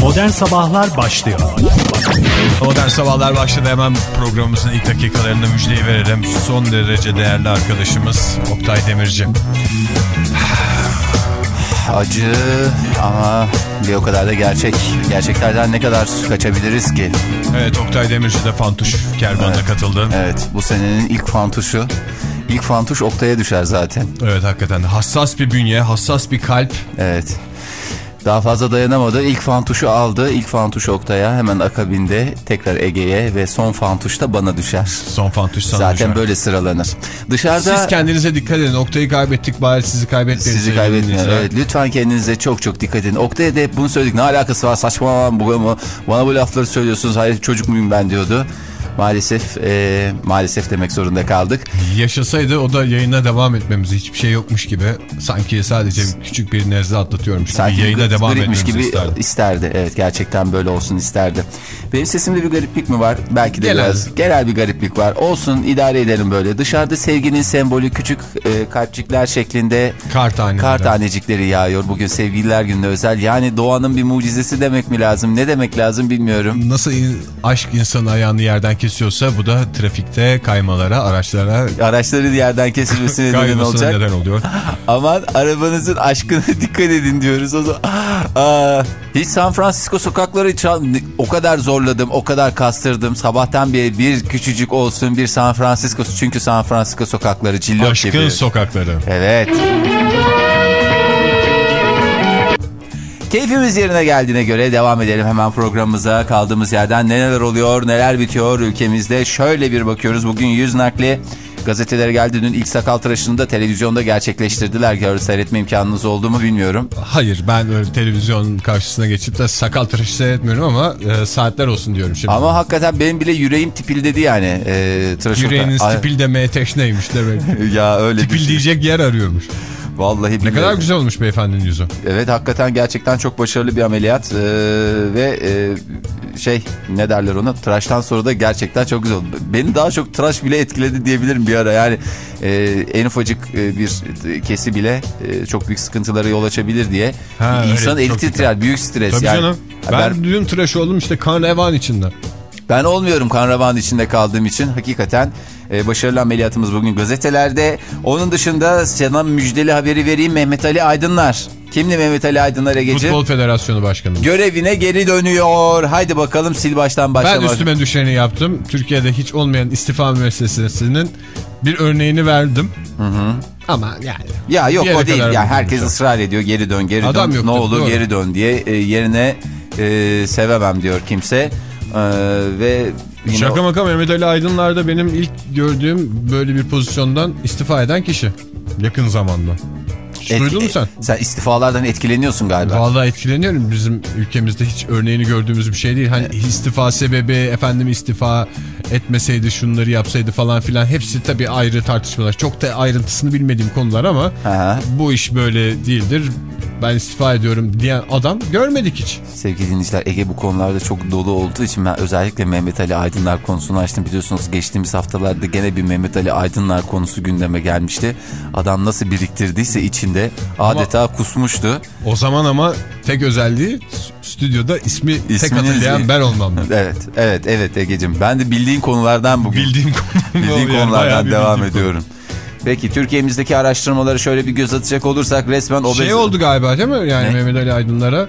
Modern Sabahlar başlıyor. Modern Sabahlar başladı. Hemen programımızın ilk dakikalarında müjdeyi verelim. Son derece değerli arkadaşımız Oktay Demirci. Acı ama bir o kadar da gerçek. Gerçeklerden ne kadar kaçabiliriz ki? Evet Oktay Demirci de Fantuş kervanına katıldı. Evet bu senenin ilk fantuşu. İlk fantuş Oktay'a düşer zaten. Evet hakikaten hassas bir bünye, hassas bir kalp. Evet. Daha fazla dayanamadı. İlk fantuşu aldı. İlk fantuş Oktay'a hemen akabinde tekrar Ege'ye ve son fantuş da bana düşer. Son Fantuş sana Zaten düşer. böyle sıralanır. Dışarıda Siz kendinize dikkat edin. Oktay'ı kaybettik bari sizi kaybetmeyin. sizi kaybetmeyin. Evet, lütfen kendinize çok çok dikkat edin. Oktay'a da hep bunu söyledik. Ne alakası var saçmalama? Bana bu lafları söylüyorsunuz. Hayır çocuk muyum ben diyordu. Maalesef e, maalesef demek zorunda kaldık. Yaşasaydı o da yayına devam etmemizi hiçbir şey yokmuş gibi sanki sadece küçük bir nezle atlatıyormuş gibi Sanki yayına gri- devam etmemizi gibi isterdi. isterdi. Evet gerçekten böyle olsun isterdi. Benim sesimde bir gariplik mi var? Belki de Genel. biraz genel bir gariplik var. Olsun idare edelim böyle. Dışarıda sevginin sembolü küçük e, kalpçikler şeklinde Kar kar tanecikleri yağıyor. Bugün sevgililer gününe özel. Yani doğanın bir mucizesi demek mi lazım? Ne demek lazım bilmiyorum. Nasıl in- aşk insanın ayağını yerden kesiyorsa bu da trafikte kaymalara, araçlara Araçların yerden kesilmesine neden olacak. neden oluyor. Aman arabanızın aşkına dikkat edin diyoruz. O zaman, Aa, hiç San Francisco sokakları çal- o kadar zorladım, o kadar kastırdım. Sabahtan beri bir küçücük olsun bir San Francisco. Çünkü San Francisco sokakları cillop Aşkın gibi. sokakları. Evet. Keyfimiz yerine geldiğine göre devam edelim hemen programımıza. Kaldığımız yerden neler oluyor, neler bitiyor ülkemizde. Şöyle bir bakıyoruz. Bugün yüz nakli gazetelere geldi. Dün ilk sakal tıraşını da televizyonda gerçekleştirdiler. Gör, seyretme imkanınız oldu mu bilmiyorum. Hayır ben öyle televizyon karşısına geçip de sakal tıraşı seyretmiyorum ama e, saatler olsun diyorum şimdi. Ama hakikaten benim bile yüreğim tipildedi yani. E, Yüreğiniz tipil demeye teşneymiş demek. Ya öyle tipil şey. diyecek yer arıyormuş. Vallahi Ne billahi. kadar güzel olmuş beyefendinin yüzü. Evet hakikaten gerçekten çok başarılı bir ameliyat Ee, ve e, şey ne derler ona tıraştan sonra da gerçekten çok güzel oldu. Beni daha çok tıraş bile etkiledi diyebilirim bir ara yani e, en ufacık e, bir kesi bile e, çok büyük sıkıntılara yol açabilir diye Ha, insan öyle, eli titrer büyük stres Tabii yani. canım. Ben, Ben, dün tıraş oldum işte kan revan içinde. Ben olmuyorum kan içinde kaldığım için hakikaten e, başarılı ameliyatımız bugün gazetelerde. Onun dışında sana müjdeli haberi vereyim Mehmet Ali Aydınlar. Kimdi Mehmet Ali Aydınlar Egeci? Futbol Federasyonu Başkanı. Görevine geri dönüyor. Haydi bakalım sil baştan Ben başlamak. üstüme düşeni yaptım. Türkiye'de hiç olmayan istifa müessesesinin bir örneğini verdim. Ama yani. Ya yok o değil. Ya herkes an. ısrar ediyor geri dön geri Adam dön. yok ne olur doğru. geri dön diye e, yerine e, sevemem diyor kimse. E, ve yine Şaka maka Mehmet Ali Aydınlar'da benim ilk gördüğüm böyle bir pozisyondan istifa eden kişi. Yakın zamanda. Duydun mu sen? Sen istifalardan etkileniyorsun galiba. Vallahi etkileniyorum. Bizim ülkemizde hiç örneğini gördüğümüz bir şey değil. Hani istifa sebebi efendim istifa etmeseydi şunları yapsaydı falan filan. Hepsi tabii ayrı tartışmalar. Çok da ayrıntısını bilmediğim konular ama Aha. bu iş böyle değildir. Ben istifa ediyorum diyen adam görmedik hiç. Sevgili dinleyiciler Ege bu konularda çok dolu olduğu için ben özellikle Mehmet Ali Aydınlar konusunu açtım. Biliyorsunuz geçtiğimiz haftalarda gene bir Mehmet Ali Aydınlar konusu gündeme gelmişti. Adam nasıl biriktirdiyse içinde adeta kusmuştu. O zaman ama tek özelliği stüdyoda ismi tek İsminiz hatırlayan değil. ben olmam. Evet, evet, evet Ege'cim. Ben de bildiğin konulardan bugün. Bildiğim konu. Bildiğin Yani konulardan devam bildiğim konu. ediyorum. Peki Türkiye'mizdeki araştırmaları şöyle bir göz atacak olursak resmen obez... Şey oldu galiba değil mi? Yani Ne? Mehmet Ali Aydınlar'a.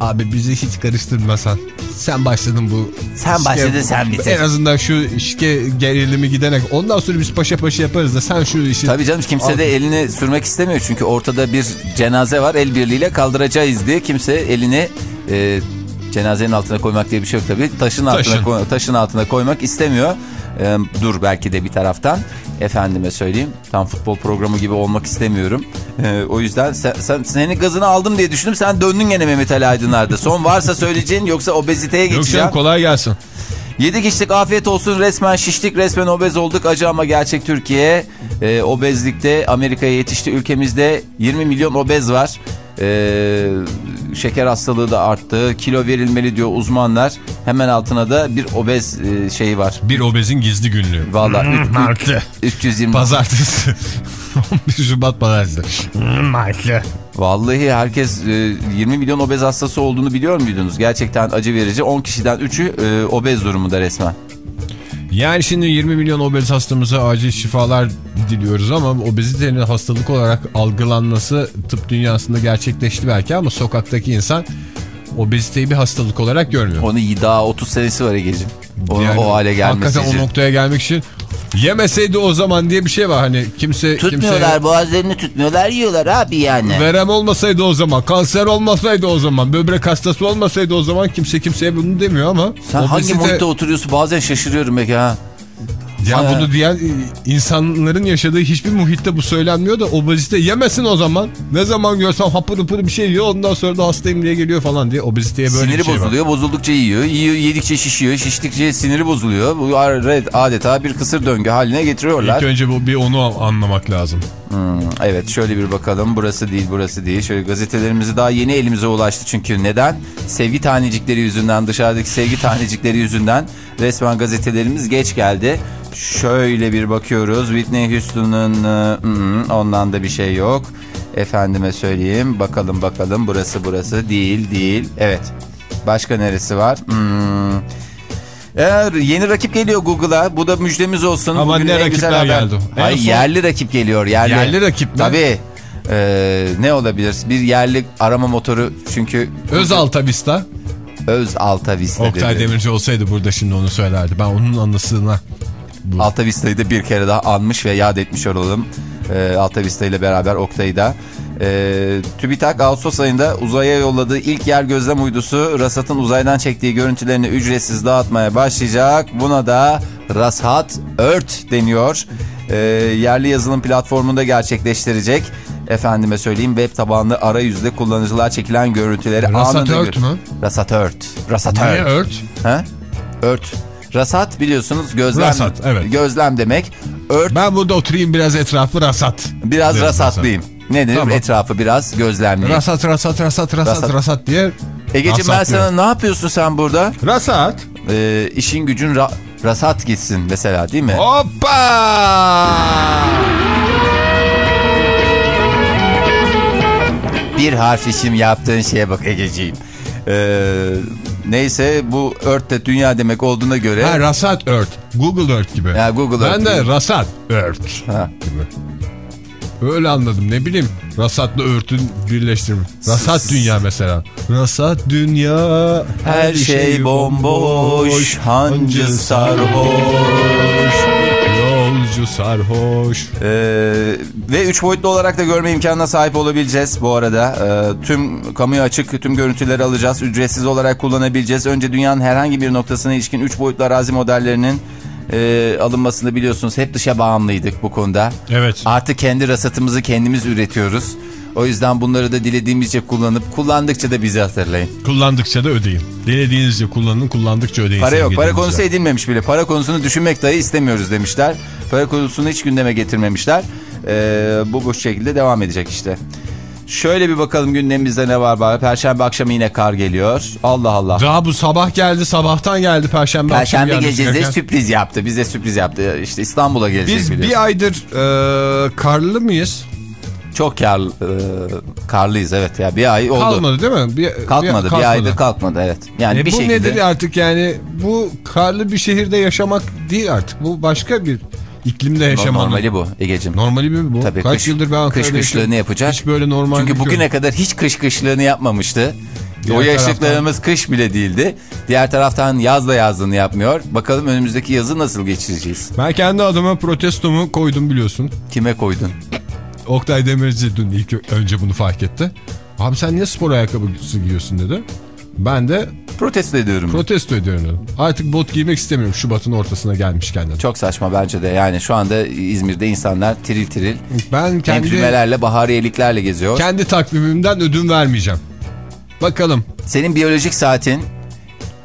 Abi bizi hiç karıştırmasan. Sen başladın bu. Sen başladın, sen bitir. En azından şu işke gerilimi gidenek. Ondan sonra biz paşa paşa yaparız da sen şu işi. Tabii canım kimse de elini sürmek istemiyor çünkü ortada bir cenaze var el birliğiyle kaldıracağız diye kimse elini e, cenazenin altına koymak diye bir şey yok tabii. Taşın altına, Taşın. koy- taşın altına koymak istemiyor. E, dur belki de bir taraftan efendime söyleyeyim tam futbol programı gibi olmak istemiyorum. E, o yüzden sen, sen, senin gazını aldım diye düşündüm sen döndün gene Mehmet Ali Aydınlar'da. Son varsa söyleyeceğin yoksa obeziteye Yok geçeceğim. canım kolay gelsin. Yedik içtik afiyet olsun resmen şiştik resmen obez olduk acı ama gerçek Türkiye e, obezlikte Amerika'ya yetişti ülkemizde 20 milyon obez var. E, şeker hastalığı da arttı. Kilo verilmeli diyor uzmanlar. Hemen altına da bir obez e, şeyi var. Bir obezin gizli günlüğü. Valla Martı. 320. Pazartesi. 11 Şubat pazartesi. Martı. Vallahi herkes e, 20 milyon obez hastası olduğunu biliyor muydunuz? Gerçekten acı verici. 10 kişiden 3'ü e, obez durumunda resmen. Yani şimdi 20 milyon obez hastamıza acil şifalar diliyoruz ama obezitenin hastalık olarak algılanması tıp dünyasında gerçekleşti belki ama sokaktaki insan obeziteyi bir hastalık olarak görmüyor. Onu daha 30 senesi var Ege'ciğim. Yani o hale gelmesi Hakikaten için. o noktaya gelmek için yemeseydi o zaman diye bir şey var. Hani kimse Tutmuyorlar kimseye boğazlarını tutmuyorlar yiyorlar abi yani. verem olmasaydı o zaman, kanser olmasaydı o zaman, böbrek hastası olmasaydı o zaman kimse kimseye bunu demiyor ama Sen hangi obezite- muhitte oturuyorsun bazen şaşırıyorum Ege ha. Ya Ha. bunu diyen e, insanların yaşadığı hiçbir muhitte bu söylenmiyor da obezite yemesin o zaman. Ne zaman görsem hapır hapır bir şey yiyor ondan sonra da hastayım diye geliyor falan diye obeziteye böyle siniri bir şey var. bozuluyor, bozuldukça yiyor, yiyor, yedikçe şişiyor, şiştikçe siniri bozuluyor. Bu adeta bir kısır döngü haline getiriyorlar. İlk önce bu bir onu anlamak lazım. Hmm, evet şöyle bir bakalım. Burası değil, burası değil. Şöyle gazetelerimizi daha yeni elimize ulaştı çünkü neden? Sevgi tanecikleri yüzünden, dışarıdaki sevgi tanecikleri yüzünden resmen gazetelerimiz geç geldi. Şöyle bir bakıyoruz. Whitney Houston'ın hmm, ondan da bir şey yok. Efendime söyleyeyim. Bakalım bakalım. Burası burası değil değil. Evet. Başka neresi var? Hmm. Eğer yeni rakip geliyor Google'a. Bu da müjdemiz olsun. Ama Bugün ne rakipler haber. geldi? Hayır son- yerli rakip geliyor. Yerli, Yerli rakip mi? Tabii. Ee, ne olabilir? Bir yerli arama motoru çünkü Öz Alta Vista. Öz Alta Vista Oktay dedi. Demirci olsaydı burada şimdi onu söylerdi. Ben onun anısına bu. Alta Vista'yı da bir kere daha anmış ve yad etmiş olalım. Ee, Alta Vista ile beraber Oktay'ı da. Ee, TÜBİTAK Ağustos ayında uzaya yolladığı ilk yer gözlem uydusu Rasat'ın uzaydan çektiği görüntülerini ücretsiz dağıtmaya başlayacak. Buna da Rasat Earth deniyor. Ee, yerli yazılım platformunda gerçekleştirecek. Efendime söyleyeyim web tabanlı arayüzde kullanıcılar çekilen görüntüleri Rasat anında Earth gör- mü? Rasat Earth. Rasat Niye Earth. Ha? Ört. Rasat biliyorsunuz gözlem. Rasat, evet. Gözlem demek. Ört Ben burada oturayım biraz etrafı rasat. biraz derim rasatlıyım. Nedir? Tamam. Etrafı biraz gözlemleyeyim. Rasat rasat rasat rasat Rasat. rasat, diye. Egeciğim ben rasat sana ne yapıyorsun sen burada? Rasat. Ee, işin gücün ra- rasat gitsin mesela değil mi? Hoppa! Bir harf işim yaptığın şeye bak Egeciğim. Ee, neyse bu Earth de dünya demek olduğuna göre. Ha Rasat Earth. Google Earth gibi. Ya, Google ben Earth de gibi. Rasat Earth Ha. gibi. Öyle anladım ne bileyim. Rasatla Earth'ün birleştirme. Rasat dünya mesela. Rasat dünya. Her şey bomboş, hancı sarhoş. Yolcu sarhoş. Ee, ve 3 boyutlu olarak da görme imkanına sahip olabileceğiz bu arada. Ee, tüm kamuya açık tüm görüntüleri alacağız. Ücretsiz olarak kullanabileceğiz. Önce dünyanın herhangi bir noktasına ilişkin 3 boyutlu arazi modellerinin e, alınmasını biliyorsunuz. Hep dışa bağımlıydık bu konuda. Evet. Artık kendi rasatımızı kendimiz üretiyoruz. O yüzden bunları da dilediğimizce kullanıp kullandıkça da bizi hatırlayın. Kullandıkça da ödeyin. Dilediğinizce kullanın, kullandıkça ödeyin. Para yok. Para konusu edilmemiş bile. Para konusunu düşünmek dahi istemiyoruz demişler. Para konusunu hiç gündeme getirmemişler. Ee, bu bu şekilde devam edecek işte. Şöyle bir bakalım gündemimizde ne var bari. Perşembe akşamı yine kar geliyor. Allah Allah. Daha bu sabah geldi, sabahtan geldi Perşembe akşamı Perşembe gecesi sürpriz yaptı. Bize sürpriz yaptı. İşte İstanbul'a gelecek Biz biliyorsun. bir aydır e, karlı mıyız? Çok kar, e, karlıyız evet ya. Bir ay oldu. Kalmadı değil mi? Bir, Kalkmadı. Bir, aydır kalkmadı evet. Yani E bir bu şekilde. nedir artık yani? Bu karlı bir şehirde yaşamak değil artık. Bu başka bir iklimde yaşamanın. Normali bu Ege'cim. Normali mi bu? Tabii Kaç kış- yıldır ben Ankara'da kış kışlığını yapacak. Hiç böyle normal Çünkü bir bugüne köy. kadar hiç kış kışlığını yapmamıştı. Diğer o yaşlıklarımız kış bile değildi. Diğer taraftan yaz da yazlığını yapmıyor. Bakalım önümüzdeki yazı nasıl geçireceğiz? Ben kendi adıma protestomu koydum biliyorsun. Kime koydun? Oktay Demirci dün ilk önce bunu fark etti. Abi sen niye spor ayakkabısı giyiyorsun dedi. Ben de Protesto ediyorum. protesto ediyorum dedim. Artık bot giymek istemiyorum Şubat'ın ortasına gelmişken dedim. Çok saçma bence de. Yani şu anda İzmir'de insanlar tiril tiril Ben kendi, enfümelerle, bahariyeliklerle geziyor. kendi takvimimden ödün vermeyeceğim. Bakalım. Senin biyolojik saatin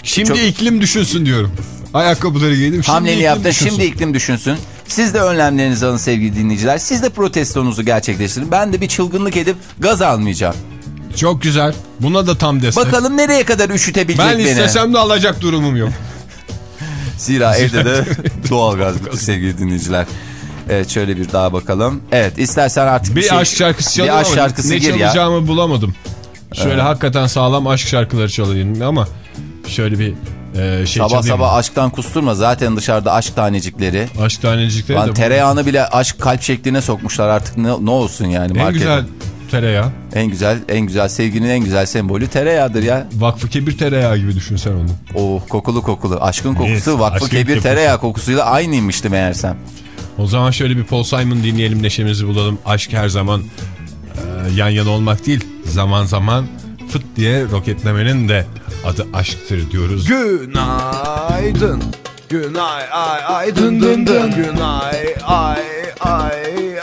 Şimdi Çok- iklim düşünsün diyorum. Ayakkabıları giydim. Hamleni yaptın. düşünsün. Şimdi iklim düşünsün. Siz de önlemlerinizi alın sevgili dinleyiciler. Siz de protestonuzu gerçekleştirin. Ben de bir çılgınlık edip gaz almayacağım. Çok güzel. Buna da tam destek. Bakalım nereye kadar üşütebilecek ben beni. istesem de alacak durumum yok. Zira evde de doğalgaz bitti sevgili dinleyiciler. Evet şöyle bir daha bakalım. Evet istersen artık Bir şey, aşk şarkısı çalayım Bir aşk şarkısı ne gir ya. çalacağımı bulamadım. Şöyle hakikaten sağlam aşk şarkıları çalayım ama şöyle bir e, şey Sabah sabah aşktan kusturma. Zaten dışarıda aşk tanecikleri. Aşk tanecikleri Lan de tereyağını bile aşk kalp şekline sokmuşlar artık ne, ne olsun yani en markete. güzel tereyağı. En güzel en güzel sevginin en güzel sembolü tereyağıdır ya. Vakfı kebir tereyağı gibi düşünsen onu. Oh kokulu kokulu. Aşkın kokusu Yes, vakfı aşkın kebir kokusu. tereyağı kokusuyla aynıymıştı meğersem. O zaman şöyle bir Paul Simon dinleyelim neşemizi bulalım. Aşk her zaman e, yan yana olmak değil zaman zaman fıt diye roketlemenin de adı aşktır diyoruz. Günaydın. Günay ay ay dın dın dın. Günay ay ay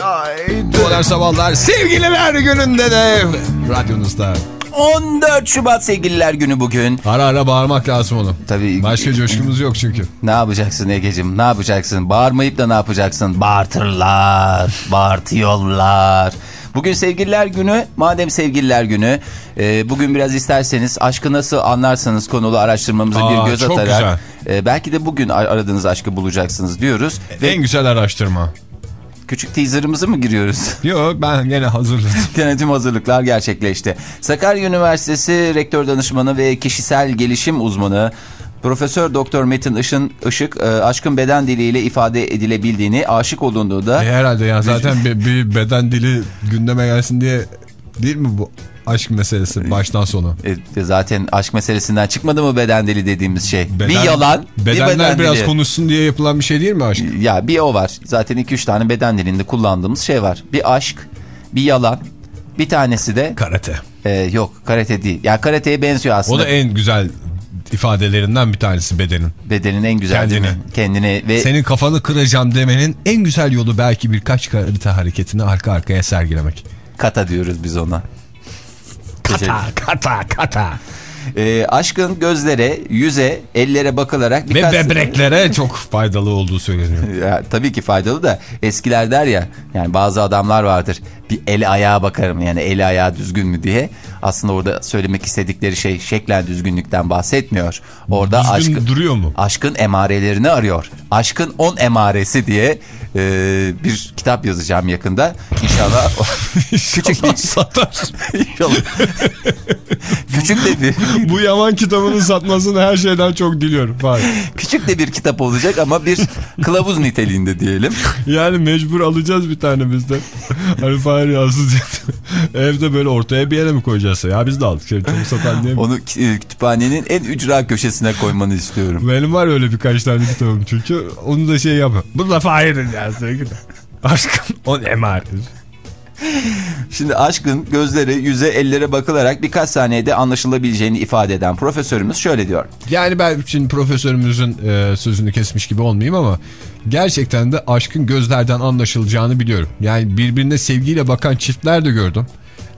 ay dın. Modern Sabahlar sevgililer gününde de radyonuzda. 14 Şubat sevgililer günü bugün. Ara ara bağırmak lazım onu. Tabii Başka coşkumuz yok çünkü. ne yapacaksın Ege'cim ne yapacaksın? Bağırmayıp da ne yapacaksın? Bağırtırlar, bağırtıyorlar. Bugün sevgililer günü. Madem sevgililer günü e, bugün biraz isterseniz aşkı nasıl anlarsanız konulu araştırmamıza Aa, bir göz çok atarak e, belki de bugün ar- aradığınız aşkı bulacaksınız diyoruz. Ve En güzel araştırma. küçük teaserımızı mı giriyoruz? Yok ben gene hazırladım. Gene tüm hazırlıklar gerçekleşti. Sakarya Üniversitesi Rektör Danışmanı ve Kişisel Gelişim Uzmanı Profesör Doktor Metin Işın Işık e, aşkın beden diliyle ifade edilebildiğini, aşık olunduğu da E, herhalde ya zaten bir, bir beden dili gündeme gelsin diye değil mi bu aşk meselesi baştan sona? e, zaten aşk meselesinden çıkmadı mı beden dili dediğimiz şey? bir Beden- yalan, bir Bedenler beden biraz dili. konuşsun diye yapılan bir şey değil mi aşk? Ya bir o var. Zaten 2-3 tane beden dilinde kullandığımız şey var. Bir aşk, bir yalan, bir tanesi de Karate. e, yok karate değil. Ya karateye benziyor aslında. O da en güzel ifadelerinden bir tanesi bedenin. Bedenin en güzel Kendini. mi? Kendini ve Senin kafanı kıracağım demenin en güzel yolu belki birkaç karate hareketini arka arkaya sergilemek. kata diyoruz biz ona. Kata, kata, kata. Ee, aşkın gözlere, yüze, ellere bakılarak Ve birkaç... böbreklere çok faydalı olduğu söyleniyor. Ya, tabii ki faydalı da eskiler der ya yani bazı adamlar vardır bir el ayağa bakarım yani eli ayağı düzgün mü diye aslında orada söylemek istedikleri şey şeklen düzgünlükten bahsetmiyor orada Düzgün aşkın duruyor mu? aşkın emarelerini arıyor aşkın 10 emaresi diye e, bir kitap yazacağım yakında inşallah küçük bir satar. inşallah küçük de bir Bu Yaman kitabının satmasını her şeyden çok diliyorum. Fahir. küçük de bir kitap olacak ama bir kılavuz niteliğinde diyelim Yani mecbur alacağız bir tane biz de. Hani Fahir yazsın diye. Evde böyle ortaya bir yere mi koyacağız? Ya biz de aldık. Çok satan diye mi? Onu e, kütüphanenin en ücra köşesine koymanı istiyorum. Benim var öyle birkaç tane kitabım çünkü. Onu da şey yapma. Bu da Fahir'in ya sevgili. Aşkın on emardır. Şimdi aşkın gözlere, yüze, ellere bakılarak birkaç saniyede anlaşılabileceğini ifade eden profesörümüz şöyle diyor. Yani ben şimdi profesörümüzün e, sözünü kesmiş gibi olmayayım ama gerçekten de aşkın gözlerden anlaşılacağını biliyorum. Yani birbirine sevgiyle bakan çiftler de gördüm.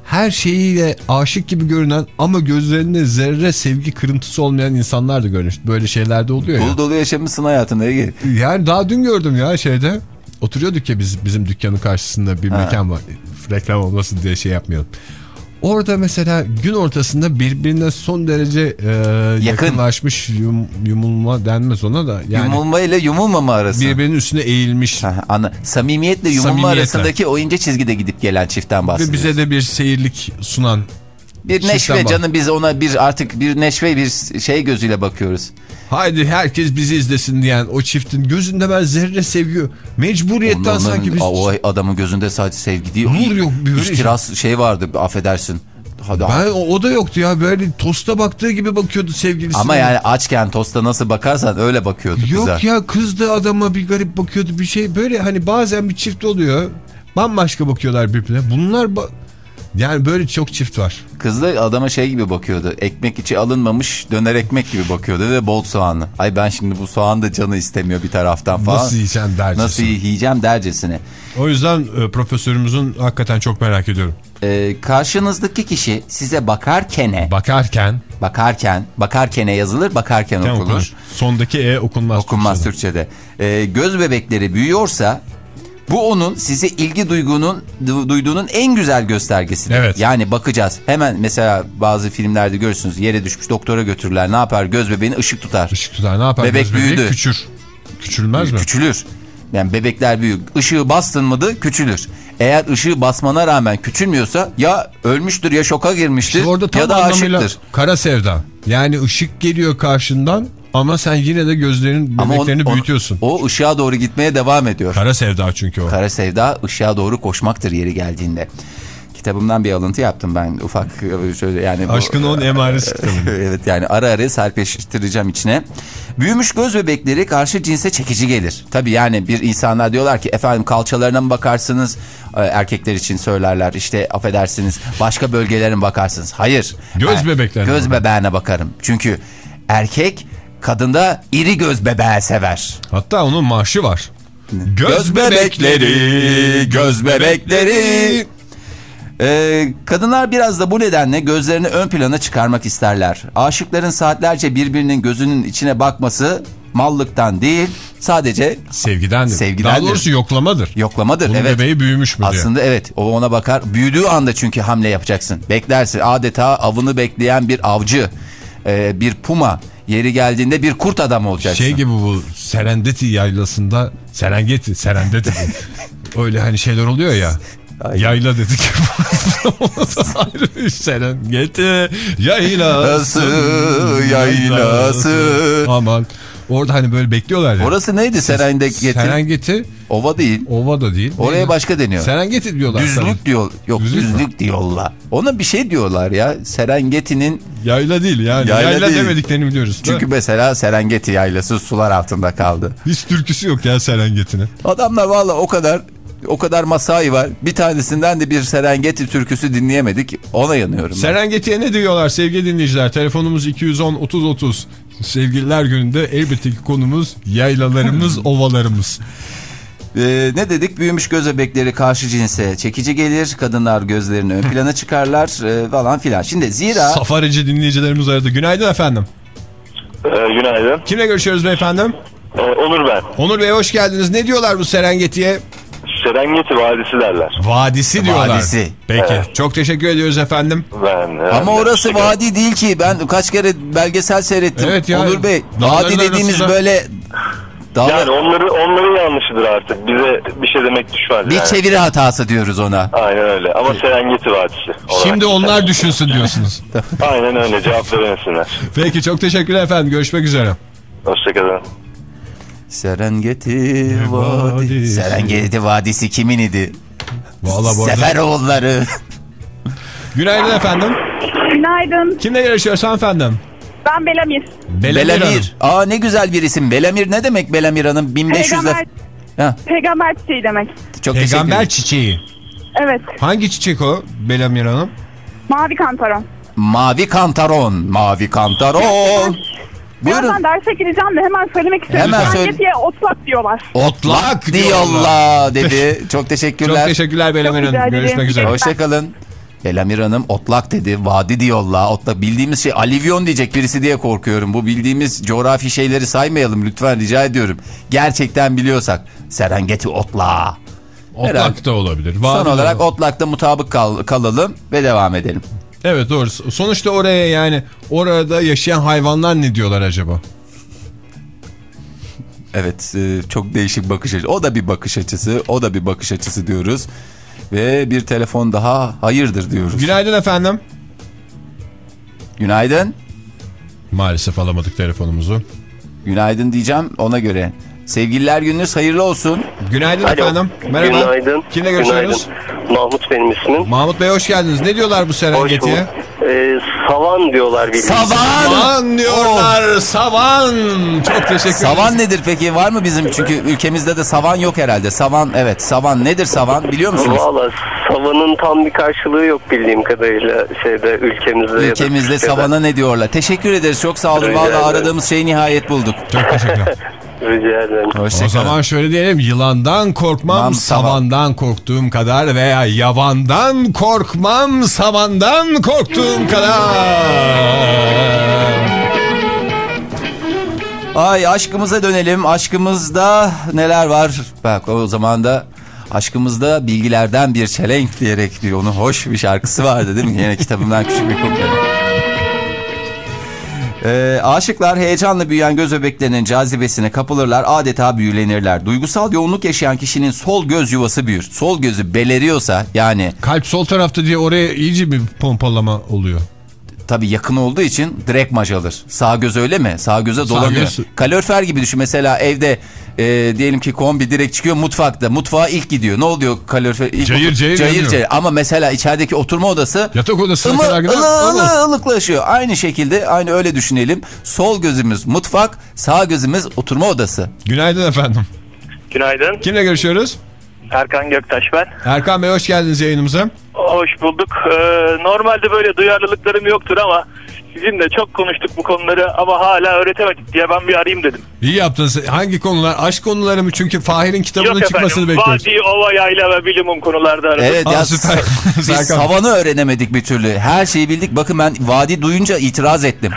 Her şeyiyle aşık gibi görünen ama gözlerinde zerre sevgi kırıntısı olmayan insanlar da görmüş. Böyle şeyler de oluyor ya. Dolu dolu yaşamışsın hayatında. Yani daha dün gördüm ya şeyde. Oturuyorduk ya biz bizim dükkanın karşısında bir Ha. mekan var. Reklam olmasın diye şey yapmayalım. Orada mesela gün ortasında birbirine son derece e, yakınlaşmış yum- yumulma denmez ona da. Yani Yumulma ile yumulmama arası. birbirinin üstüne eğilmiş Ha, ana, samimiyetle yumulma Samimiyetle. arasındaki o ince çizgide gidip gelen çiftten ve bahsediyoruz. bize de bir seyirlik sunan. Bir neşve canım biz ona bir artık bir neşve bir şey gözüyle bakıyoruz. Haydi herkes bizi izlesin diyen o çiftin gözünde ben zerre sevgi mecburiyetten Onların- sanki biz o adamın gözünde sadece sevgi değil. Nur yok, böyle İhtiras şey vardı affedersin. Hadi ben o, o da yoktu ya böyle tosta baktığı gibi bakıyordu sevgilisine. Ama yani açken tosta nasıl bakarsan öyle bakıyordu Yok kıza. ya kız da adama bir garip bakıyordu bir şey böyle hani bazen bir çift oluyor bambaşka bakıyorlar birbirine bunlar ba- yani böyle çok çift var. Kız da adama şey gibi bakıyordu. Ekmek içi alınmamış döner ekmek gibi bakıyordu ve bol soğanlı. Ay ben şimdi bu soğan da canı istemiyor bir taraftan falan. Nasıl yiyeceksin dercesine. Nasıl yiyeceğim dercesine. O yüzden e, profesörümüzün hakikaten çok merak ediyorum. Ee, karşınızdaki kişi size bakarkene, Bakarken bakarken, bakarkene yazılır, bakarken okunur. okunur? Sondaki E okunmaz. Okunmaz Türkçe'de. Türkçe'de. Ee, göz bebekleri büyüyorsa Bu onun size ilgi duygunun du- duyduğunun en güzel göstergesidir. Evet. Yani bakacağız. Hemen mesela bazı filmlerde görürsünüz yere düşmüş doktora götürürler. Ne yapar? Göz bebeğini ışık tutar. Işık tutar ne yapar? Bebek Göz büyüdü. Küçür. Küçülmez mi? Küçülür. Yani bebekler büyük. Işığı bastın mıydı küçülür. Eğer ışığı basmana rağmen küçülmüyorsa ya ölmüştür ya şoka girmiştir İşte orada tam ya da aşıktır. kara sevda. Yani ışık geliyor karşından ama sen yine de gözlerin Ama bebeklerini on- büyütüyorsun. o ışığa doğru gitmeye devam ediyor. Kara sevda çünkü o. Kara sevda ışığa doğru koşmaktır yeri geldiğinde. Kitabımdan bir alıntı yaptım ben ufak şöyle yani. bu- Aşkın on emaresi kitabı. evet yani ara ara serpiştireceğim içine. Büyümüş göz bebekleri karşı cinse çekici gelir. Tabii yani bir insanlar diyorlar ki efendim kalçalarına mı bakarsınız Ee, erkekler için söylerler işte affedersiniz başka bölgelere mi bakarsınız? Hayır. Göz Er- bebeklerine Göz bebeğine bakarım. Çünkü erkek kadında iri göz bebeği sever. Hatta onun marşı var. Göz bebekleri, göz bebekleri. Ee, kadınlar biraz da bu nedenle gözlerini ön plana çıkarmak isterler. Aşıkların saatlerce birbirinin gözünün içine bakması mallıktan değil sadece Sevgidendir. Sevgidendir. Daha doğrusu yoklamadır. yoklamadır. Bunun evet. bebeği büyümüş mü diye. Aslında evet o ona bakar. Büyüdüğü anda çünkü hamle yapacaksın. Beklersin adeta avını bekleyen bir avcı, e, bir puma. Yeri geldiğinde bir kurt adam olacaksın. Şey gibi bu Serengeti yaylasında Serengeti, Serengeti. Öyle hani şeyler oluyor ya. Yayla dedik. Ayrı Serengeti yaylası. yaylası. Aman. Orada hani böyle bekliyorlar ya. Orası neydi Serengeti? Serengeti Ova değil. ova da değil. Oraya Neydi? başka deniyor. Serengeti diyorlar. Düzlük diyor. Yok Düzlük düzlük, diyorlar. Ona bir şey diyorlar ya. Serengeti'nin Yayla değil yani. Yayla Yayla, değil. demediklerini biliyoruz. da. çünkü mesela Serengeti yaylası sular altında kaldı. Hiç türküsü yok ya Serengeti'nin. Adamlar valla o kadar o kadar masai var. Bir tanesinden de bir Serengeti türküsü dinleyemedik. Ona yanıyorum. ben. Serengeti'ye ne diyorlar sevgili dinleyiciler? Telefonumuz 210-30-30. Sevgililer gününde elbette ki konumuz yaylalarımız, ovalarımız. Ee, ne dedik? Büyümüş göz bebekleri karşı cinse çekici gelir. Kadınlar gözlerini ön plana çıkarlar e, falan filan. Şimdi zira Safarici dinleyicilerimiz aradı. Günaydın efendim. Ee, günaydın. Kimle görüşüyoruz beyefendi? Ee, Onur ben. Onur Bey hoş geldiniz. Ne diyorlar bu Serengeti'ye? Serengeti Vadisi derler. Vadisi diyorlar. Vadisi. Peki. Evet. Çok teşekkür ediyoruz efendim. Ben, ama orası vadi değil ki. Ben kaç kere belgesel seyrettim. Evet ya. Onur Bey. Vadi dediğimiz arasında- böyle dağlar- Yani onları, onların yanlışıdır artık. Bize bir şey demek düşmez. bir yani. çeviri hatası diyoruz ona. Aynen öyle. Ama Serengeti Vadisi. Şimdi onlar düşünsün diyorsunuz. Aynen öyle. Cevap veremesinler. Peki çok teşekkürler efendim. Görüşmek üzere. Hoşçakalın. Serengeti Vadi. Vadisi. Serengeti Vadisi kimin idi? Vallahi bu arada... Seferoğulları. Günaydın efendim. Günaydın. Kimle görüşüyoruz efendim? Ben Belamir. Belamir. Belamir. Aa ne güzel bir isim. Belamir ne demek Belamir Hanım? 1500'de. Peygamber, Ha, peygamber çiçeği demek. çok Peygamber çiçeği. Evet. Hangi çiçek o Belamir Hanım? Mavi kantaron. Mavi kantaron. Mavi kantaron. Buyurun. Birazdan derse gireceğim de hemen söylemek istiyorum. Hemen söyle. Serengeti'ye otlak diyorlar. Otlak Diyolla dedi. Çok Çok teşekkürler. teşekkürler Belamir Hanım. Görüşmek üzere. Hoşçakalın. Belamir Hanım otlak dedi. Vadi diyolla. Otlak. Bildiğimiz şey alivyon diyecek birisi diye korkuyorum. Bu bildiğimiz coğrafi şeyleri saymayalım lütfen rica ediyorum. Gerçekten biliyorsak. Serengeti. Herhalde. Otlak da olabilir. Son Vadi de olarak otlakta mutabık kal- kalalım ve devam edelim. Evet doğru. Sonuçta oraya yani orada yaşayan hayvanlar ne diyorlar acaba? Evet e, çok değişik bakış açısı. O da bir bakış açısı. O da bir bakış açısı diyoruz. Ve bir telefon daha hayırdır diyoruz. Günaydın efendim. Günaydın. Maalesef alamadık telefonumuzu. Günaydın diyeceğim ona göre. Sevgililer gününüz hayırlı olsun. Günaydın Alo. efendim. Merhaba. Günaydın. Kimle görüşüyoruz? Günaydın. Mahmut benim ismim. Mahmut Bey hoş geldiniz. Ne diyorlar bu Serengeti'ye? Ee, savan diyorlar bildiğiniz. Savan! Savan diyorlar. Savan. Çok teşekkür ederim. Savan nedir peki? Var mı bizim? Çünkü ülkemizde de savan yok herhalde. Savan evet. Savan nedir savan biliyor musunuz? Valla savanın tam bir karşılığı yok bildiğim kadarıyla şeyde ülkemizde. Ülkemizde savana ne diyorlar? Teşekkür ederiz. Çok sağ olun. Ederim. aradığımız şeyi nihayet bulduk. Çok teşekkürler. Rica ederim. Hoşçakalın. o zaman şöyle diyelim. Yılandan korkmam, Mam, savan. savandan korktuğum kadar veya yavandan korkmam, savandan korktuğum kadar. Ay aşkımıza dönelim. Aşkımızda neler var? Bak o zaman da Aşkımızda bilgilerden bir çelenk diyerek diyor. Onun hoş bir şarkısı vardı değil mi? Yine kitabımdan küçük bir kopya. Ee, aşıklar heyecanla büyüyen göz bebeklerinin cazibesine kapılırlar, adeta büyülenirler. Duygusal yoğunluk yaşayan kişinin sol göz yuvası büyür. Sol gözü beleriyorsa yani Kalp sol tarafta diye oraya iyice bir pompalama oluyor. Tabii yakın olduğu için direkt maj alır. Sağ göz öyle mi? Sağ göze dolanıyor. göz- Kalorifer gibi düşün. Mesela evde e, diyelim ki kombi direkt çıkıyor mutfakta. Mutfağa ilk gidiyor. Ne oluyor kalorifer? ilk Cayır otur- cayır cayır, yanıyor. cayır. Ama mesela içerideki oturma odası Yatak odasına ımı, kadar ılı, ılıklaşıyor. Aynı şekilde aynı öyle düşünelim. Sol gözümüz mutfak, sağ gözümüz oturma odası. Günaydın efendim. Günaydın. Kimle görüşüyoruz? Erkan Göktaş ben. Erkan Bey hoş geldiniz yayınımıza. Hoş bulduk. Ee, normalde böyle duyarlılıklarım yoktur ama sizinle çok konuştuk bu konuları ama hala öğretemedik diye ben bir arayayım dedim. İyi yaptınız. Hangi konular? Aşk konuları mı? Çünkü Fahir'in kitabının Yok çıkmasını efendim. bekliyoruz. Vadi, ova, yayla ve bilimum konularda aradım. Evet ya süper. biz savanı öğrenemedik bir türlü. Her şeyi bildik. Bakın ben vadi duyunca itiraz ettim.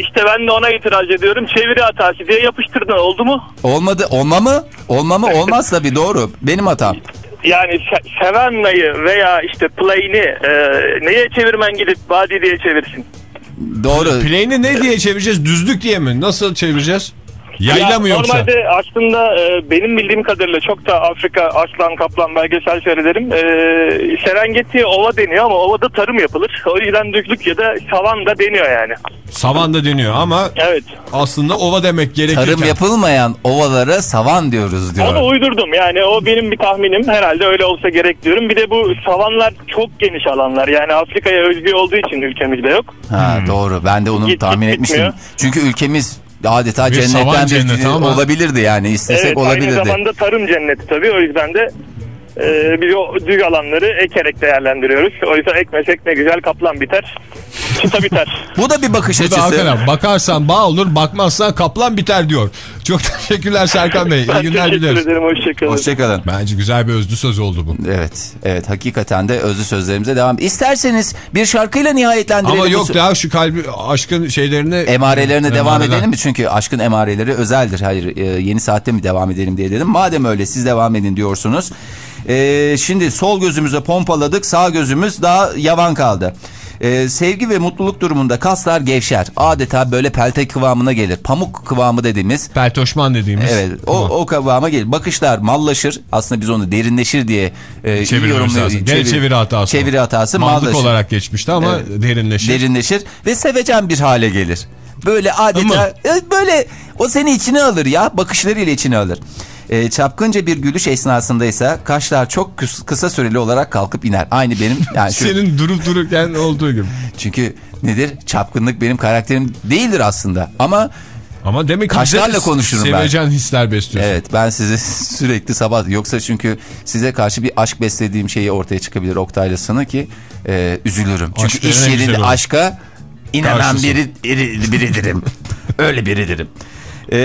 İşte ben de ona itiraz ediyorum. Çeviri hatası diye yapıştırdın oldu mu? Olmadı. Olma mı? Olma mı? Olmaz tabii doğru. Benim hatam. Yani se- Sevenna'yı veya işte Plain'i e, neye çevirmen gidip Vadi diye çevirsin? Doğru. Plane'i ne diye çevireceğiz? Düzlük diye mi? Nasıl çevireceğiz? Yayla Ya mı yoksa? Normalde aslında e, benim bildiğim kadarıyla çok da Afrika aslan kaplan belgesel seyrederim. E, Serengeti ova deniyor ama ovada tarım yapılır. O yüzden düzlük ya da savan da deniyor yani. Savan da deniyor ama Evet. aslında ova demek gerekirken. Tarım yapılmayan ovalara savan diyoruz Onu diyor. uydurdum yani o benim bir tahminim herhalde öyle olsa gerek diyorum. Bir de bu savanlar çok geniş alanlar yani Afrika'ya özgü olduğu için ülkemizde yok. Ha, doğru. Ben de onu Git, tahmin git, etmiştim. bitmiyor. Çünkü ülkemiz adeta Bir cennetten bir cenneti ama- olabilirdi yani. İstesek Evet olabilirdi. aynı zamanda tarım cenneti tabii o yüzden de e, biz o düz alanları ekerek değerlendiriyoruz. O yüzden ekmesek ne güzel kaplan biter. Çıta biter. Bu da bir bakış Bu da açısı. hakikaten bakarsan bağ olur, bakmazsan kaplan biter diyor. Çok teşekkürler Serkan Bey. İyi Ben günler teşekkür diliyoruz. ederim hoşçakalın. Hoşçakalın. Bence güzel bir özlü söz oldu bu. Evet, evet hakikaten de özlü sözlerimize devam. İsterseniz bir şarkıyla nihayetlendirelim. Ama bu yok sö- daha şu kalbi aşkın şeylerini... Emarelerine devam Emareler. edelim mi? Çünkü aşkın emareleri özeldir. Hayır e, yeni saatte mi devam edelim diye dedim. Madem öyle siz devam edin diyorsunuz. E, şimdi sol gözümüze pompaladık sağ gözümüz daha yavan kaldı. E, sevgi ve mutluluk durumunda kaslar gevşer. Adeta böyle pelte kıvamına gelir. Pamuk kıvamı dediğimiz Peltoşman dediğimiz. Evet o, Tamam. o kıvama gelir. Bakışlar mallaşır. Aslında biz onu derinleşir diye e, Çevirmemiz yorumluyoruz. Gene çeviri hatası. Çeviri hatası mallaşır. olarak geçmişti ama Evet. derinleşir. Derinleşir ve sevecen bir hale gelir. Böyle adeta Ama- e, böyle o seni içine alır ya bakışlarıyla içine alır. E, çapkınca bir gülüş esnasında ise kaşlar çok kıs- kısa süreli olarak kalkıp iner. Aynı benim yani şu- Senin durup dururken olduğu gibi. çünkü nedir? Çapkınlık benim karakterim değildir aslında. Ama Ama demek ki Kaşlarla konuşurum ben. sevecen hisler besliyorsun. evet ben size sürekli sabah yoksa çünkü size karşı bir aşk beslediğim şeyi ortaya çıkabilir Oktay'la sana ki e, üzülürüm. Çünkü Aşk iş yerinde aşka inanan biri, biridirim. Öyle biridirim. E,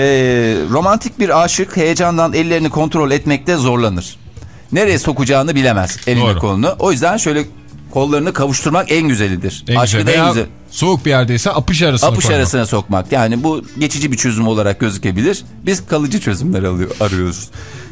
romantik bir aşık heyecandan ellerini kontrol etmekte zorlanır. Nereye sokacağını bilemez elini Doğru. kolunu. O yüzden şöyle kollarını kavuşturmak en güzelidir. En Aşkın güzel. en güzel. soğuk bir yerdeyse apış arasına Apış koymak. arasına sokmak. Yani bu geçici bir çözüm olarak gözükebilir. Biz kalıcı çözümler alıyor, arıyoruz.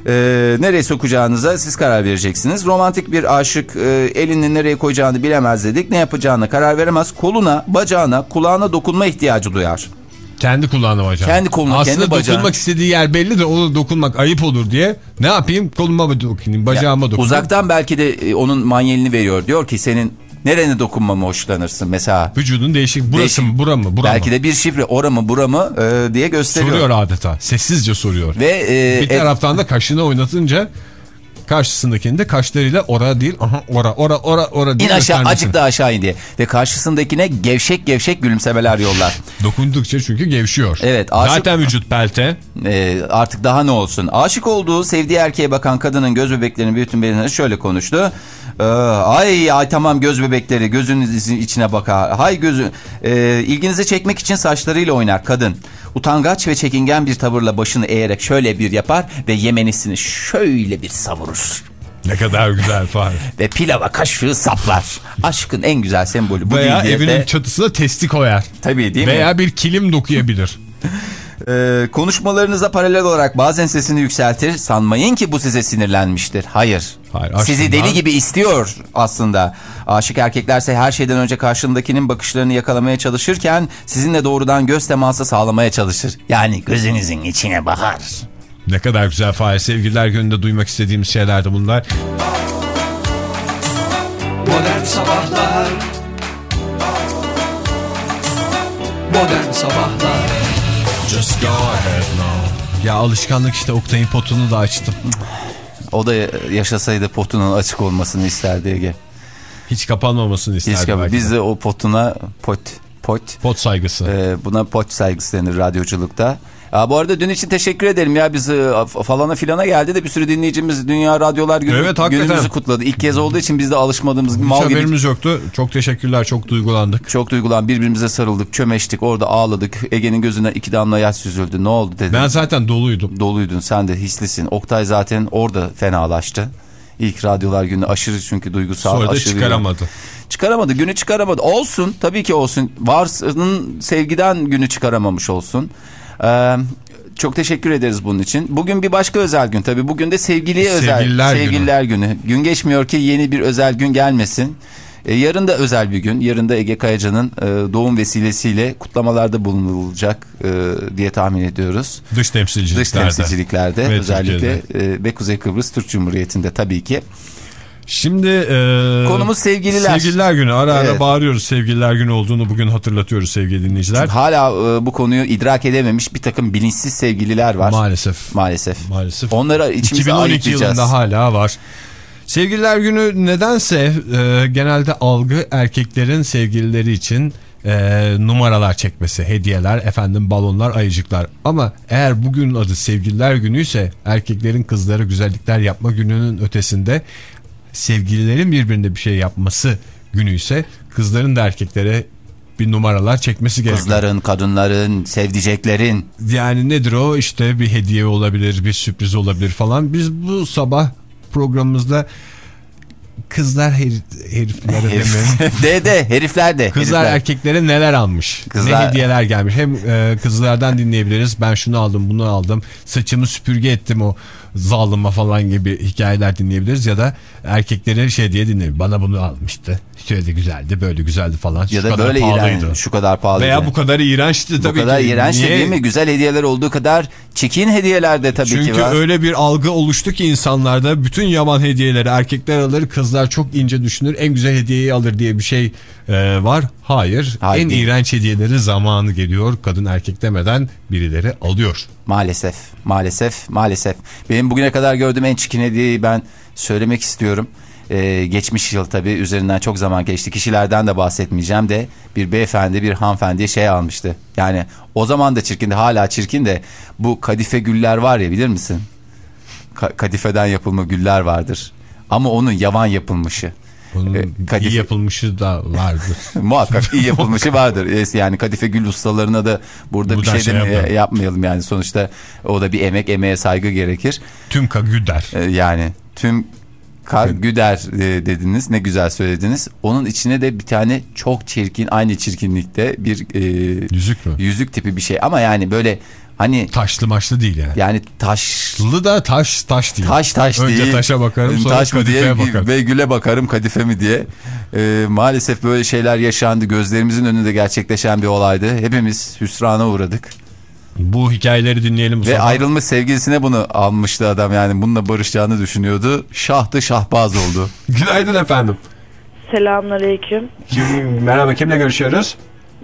Ee, nereye sokacağınıza siz karar vereceksiniz. Romantik bir aşık e, elini nereye koyacağını bilemez dedik. Ne yapacağına karar veremez. Koluna, bacağına, kulağına dokunma ihtiyacı duyar. Kendi kulağına bacağına. Kendi koluna, Aslında kendi bacağına. dokunmak istediği yer belli de onu dokunmak ayıp olur diye. Ne yapayım? Koluma mı dokunayım? Bacağıma dokunayım. Uzaktan belki de e, onun manyelini veriyor. Diyor ki senin nerene dokunmamı hoşlanırsın mesela. Vücudun değişik. Burası Değişik. mı? Bura mı? Bura belki mı? de bir şifre ora mı bura mı e, diye gösteriyor. Soruyor adeta. Sessizce soruyor. Ve e, bir taraftan da kaşını oynatınca karşısındakini de kaşlarıyla ora değil aha ora ora ora ora diye in aşağı acık da aşağı in diye. Ve karşısındakine gevşek gevşek gülümsemeler yollar. Dokundukça çünkü gevşiyor. Evet, aşık- Zaten vücut pelte. Ee, artık daha ne olsun. Aşık olduğu, sevdiği erkeğe bakan kadının göz bebeklerini büyütün belirlerine şöyle konuştu. Ee, ay ay tamam göz bebekleri gözünüzün içine bakar. Hay gözü. Ee, ilginizi çekmek için saçlarıyla oynar kadın. Utangaç ve çekingen bir tavırla başını eğerek şöyle bir yapar ve yemenisini şöyle bir savurur. Ne kadar güzel Fahir. Ve pilava kaşığı saplar. Aşkın en güzel sembolü bu Veya evinin de- çatısına testi koyar. Tabii değil mi? Veya bir kilim dokuyabilir. Ee, konuşmalarınıza paralel olarak bazen sesini yükseltir. Sanmayın ki bu size sinirlenmiştir. Hayır. Hayır, Sizi aslında- deli gibi istiyor aslında. Aşık erkeklerse her şeyden önce karşındakinin bakışlarını yakalamaya çalışırken sizinle doğrudan göz teması sağlamaya çalışır. Yani gözünüzün içine bakar. Ne kadar güzel Fahir. Sevgililer gününde duymak istediğimiz şeylerdi bunlar. Modern Sabahlar Modern Sabahlar Just go ahead now. Ya alışkanlık işte Oktay'ın potunu da açtım. O da yaşasaydı potunun açık olmasını isterdi Ege. Hiç kapanmamasını isterdim. Hiç belki Biz de. de o potuna pot pot Pot saygısı. e, buna pot saygısı denir radyoculukta. Ya bu arada dün için teşekkür edelim ya biz e, falana filana geldi de bir sürü dinleyicimiz Dünya Radyolar Günü, Evet, hakikaten. günümüzü kutladı. İlk kez olduğu için biz de alışmadığımız Hiç mal gibi haberimiz yoktu. Çok teşekkürler. Çok duygulandık. çok duygulan birbirimize sarıldık, çömeştik, orada ağladık. Ege'nin gözüne iki damla yaş süzüldü. Ne oldu dedi. Ben zaten doluydum. Doluydun sen de hislisin. Oktay zaten orada fenalaştı. İlk radyolar günü aşırı çünkü duygusal. Sonra da aşırı çıkaramadı. Çıkaramadı günü çıkaramadı. Olsun tabii ki olsun. Varsın sevgiden günü çıkaramamış olsun. Ee, çok teşekkür ederiz bunun için. Bugün bir başka özel gün tabii. Bugün de sevgiliye özel. Sevgililer günü. Sevgililer günü. Gün geçmiyor ki yeni bir özel gün gelmesin. Ee, yarın da özel bir gün. Yarın da Ege Kayacan'ın e, doğum vesilesiyle kutlamalarda bulunulacak e, diye tahmin ediyoruz. Dış Dış temsilciliklerde. temsilciliklerde Ve özellikle e, ve Kuzey Kıbrıs Türk Cumhuriyeti'nde tabii ki. Şimdi e, Konumuz sevgililer. Sevgililer günü. Ara ara Evet. bağırıyoruz sevgililer günü olduğunu bugün hatırlatıyoruz sevgili dinleyiciler. Hala e, bu konuyu idrak edememiş bir takım bilinçsiz sevgililer var. Maalesef. Maalesef. Maalesef. Onları içimize 2012 ayıklayacağız. yılında hala var. Sevgililer günü nedense e, genelde algı erkeklerin sevgilileri için e, numaralar çekmesi, hediyeler, efendim balonlar, ayıcıklar. Ama eğer bugün adı sevgililer günü ise erkeklerin kızlara güzellikler yapma gününün ötesinde sevgililerin birbirine bir şey yapması günü ise kızların da erkeklere bir numaralar çekmesi gerekiyor. Kızların, kadınların, sevdiceklerin. Yani nedir o? İşte bir hediye olabilir, bir sürpriz olabilir falan. Biz bu sabah programımızda kızlar her- heriflere demeyelim. de de herifler de. Kızlar herifler. erkeklere neler almış? Kızlar- Ne hediyeler gelmiş? Hem e, kızlardan dinleyebiliriz. Ben şunu aldım, bunu aldım. Saçımı süpürge ettim o zalıma falan gibi hikayeler dinleyebiliriz. Ya da erkeklere şey diye dinleyebiliriz. Bana bunu almıştı. Şöyle güzeldi, böyle güzeldi falan. Ya Şu da kadar böyle pahalıydı. iğrenç. Şu kadar pahalıydı. Veya bu kadar iğrençti Bu tabii kadar ki. iğrenç de Niye? değil mi? Güzel hediyeler olduğu kadar çirkin hediyeler de tabii Çünkü ki var. öyle bir algı oluştu ki insanlarda bütün yaman hediyeleri erkekler alır kızlar çok ince düşünür en güzel hediyeyi alır diye bir şey e, var. Hayır, Hayır en iğrenç hediyeleri zamanı geliyor kadın erkek demeden birileri alıyor. Maalesef, maalesef, maalesef. Benim bugüne kadar gördüğüm en çirkin hediyeyi ben söylemek istiyorum. Ee, geçmiş yıl tabii üzerinden çok zaman geçti. Kişilerden de bahsetmeyeceğim de bir beyefendi bir hanımefendiye şey almıştı. Yani o zaman da çirkindi hala çirkin de bu kadife güller var ya bilir misin? Ka- kadifeden yapılma güller vardır. Ama onun yavan yapılmışı. Onun E, kadife- iyi yapılmışı da vardır. Muhakkak iyi yapılmışı vardır. Yani kadife gül ustalarına da burada Buradan bir şey, şey yapmayalım. yapmayalım yani. Sonuçta o da bir emek, emeğe saygı gerekir. Tüm kagüder. Ee, yani tüm kar güder e, dediniz. Ne güzel söylediniz. Onun içine de bir tane çok çirkin, aynı çirkinlikte bir e, Yüzük mü? yüzük tipi bir şey. Ama yani böyle hani Taşlı maçlı değil yani. yani taş Taşlı da taş taş değil. Taş taş Önce değil. taşa bakarım sonra Taş mı diye kadifeye bakarım. ve güle bakarım kadife mi diye. Ee, maalesef böyle şeyler yaşandı. Gözlerimizin önünde gerçekleşen bir olaydı. Hepimiz hüsrana uğradık. Bu hikayeleri dinleyelim bu Ve sabah. ayrılmış sevgilisine bunu almıştı adam yani bununla barışacağını düşünüyordu. Şahtı şahbaz oldu. Günaydın efendim. Selamünaleyküm. Kim, merhaba kimle görüşüyoruz?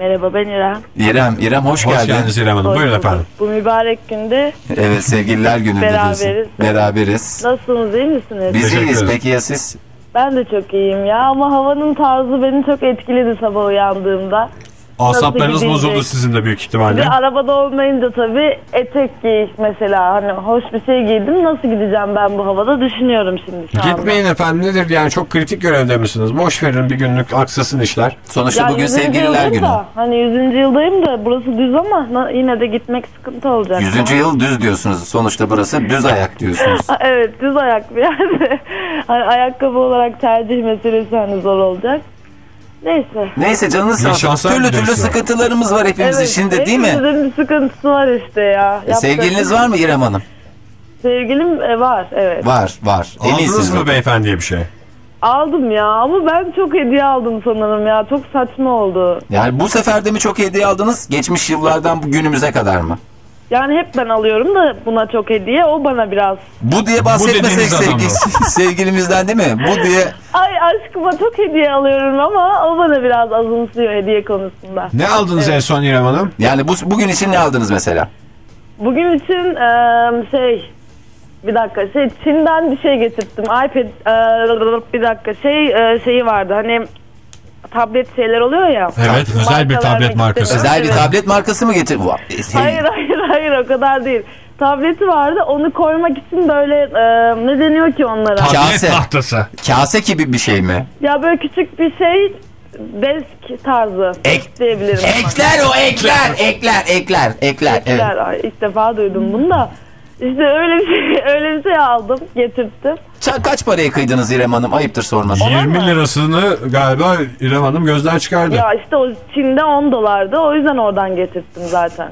Merhaba ben İrem. İrem, İrem hoş, Hoş geldin. geldiniz İrem Hanım. Hoş Buyurun bulduk. efendim. Bu mübarek günde Evet sevgililer gününde Beraberiz. diyorsun. Beraberiz. nasılsınız iyi misiniz? Biz Teşekkür iyiyiz peki ya siz? Ben de çok iyiyim ya ama havanın tarzı beni çok etkiledi sabah uyandığımda. Asaplarınız Nasıl bozuldu gidecek? sizin de büyük Bir ihtimalle. de arabada olmayınca tabii etek giy mesela hani hoş bir şey giydim nasıl gideceğim ben bu havada düşünüyorum şimdi şu anda. Gitmeyin efendim nedir yani çok kritik görevde misiniz? Boş verin bir günlük aksasın işler. Sonuçta Ya bugün 100. sevgililer günü. Da, hani 100. yıldayım da burası düz ama yine de gitmek sıkıntı olacak. 100. yıl düz diyorsunuz. Sonuçta burası düz ayak diyorsunuz. Evet düz ayak bir yerde. Hani ayakkabı olarak tercih meselesi hani zor olacak. Neyse. Neyse canınız sağ olsun. Türlü türlü sıkıntılarımız var hepimizin şimdi değil mi? hepimizin bir sıkıntısı var işte ya. E, Yapacak Sevgiliniz bir- var mı İrem Hanım? Sevgilim e, var evet. Var var. Aldınız Eminsiniz. mı beyefendiye bir şey? Aldım ya ama ben çok hediye aldım sanırım ya. Çok saçma oldu. Yani bu sefer de mi çok hediye aldınız? Geçmiş yıllardan bu günümüze kadar mı? Yani hep ben alıyorum da buna çok hediye. O bana biraz. Bu diye bahsetmesek sevgi, sevgilimizden değil mi? Bu diye Ay aşkıma çok hediye alıyorum ama o bana biraz azımsıyor hediye konusunda. Ne aldınız en son İrem Hanım? yani bu bugün için ne aldınız mesela? Bugün için eee, şey bir dakika şey Çin'den bir şey getirttim. iPad eee, bir dakika şey eee, şeyi vardı hani tablet şeyler oluyor ya. Evet özel bir tablet markası. Özel bir Evet. tablet markası mı getir? Hayır hayır hayır o kadar değil. Tableti vardı onu koymak için böyle eee, ne deniyor ki onlara? Kase. tahtası. Kase gibi bir şey mi? Ya böyle küçük bir şey desk tarzı Ek- diyebilirim. ama. Ekler o ekler, ekler, ekler, ekler. Evet. Ekler. Ay, ilk defa duydum bunu da. İşte öyle bir şey, öyle bir şey aldım, getirttim. Ça- kaç paraya kıydınız İrem Hanım? Ayıptır sorması. 20 lirasını galiba İrem Hanım gözden çıkardı. Ya işte o Çin'de 10 dolardı. O yüzden oradan getirttim zaten.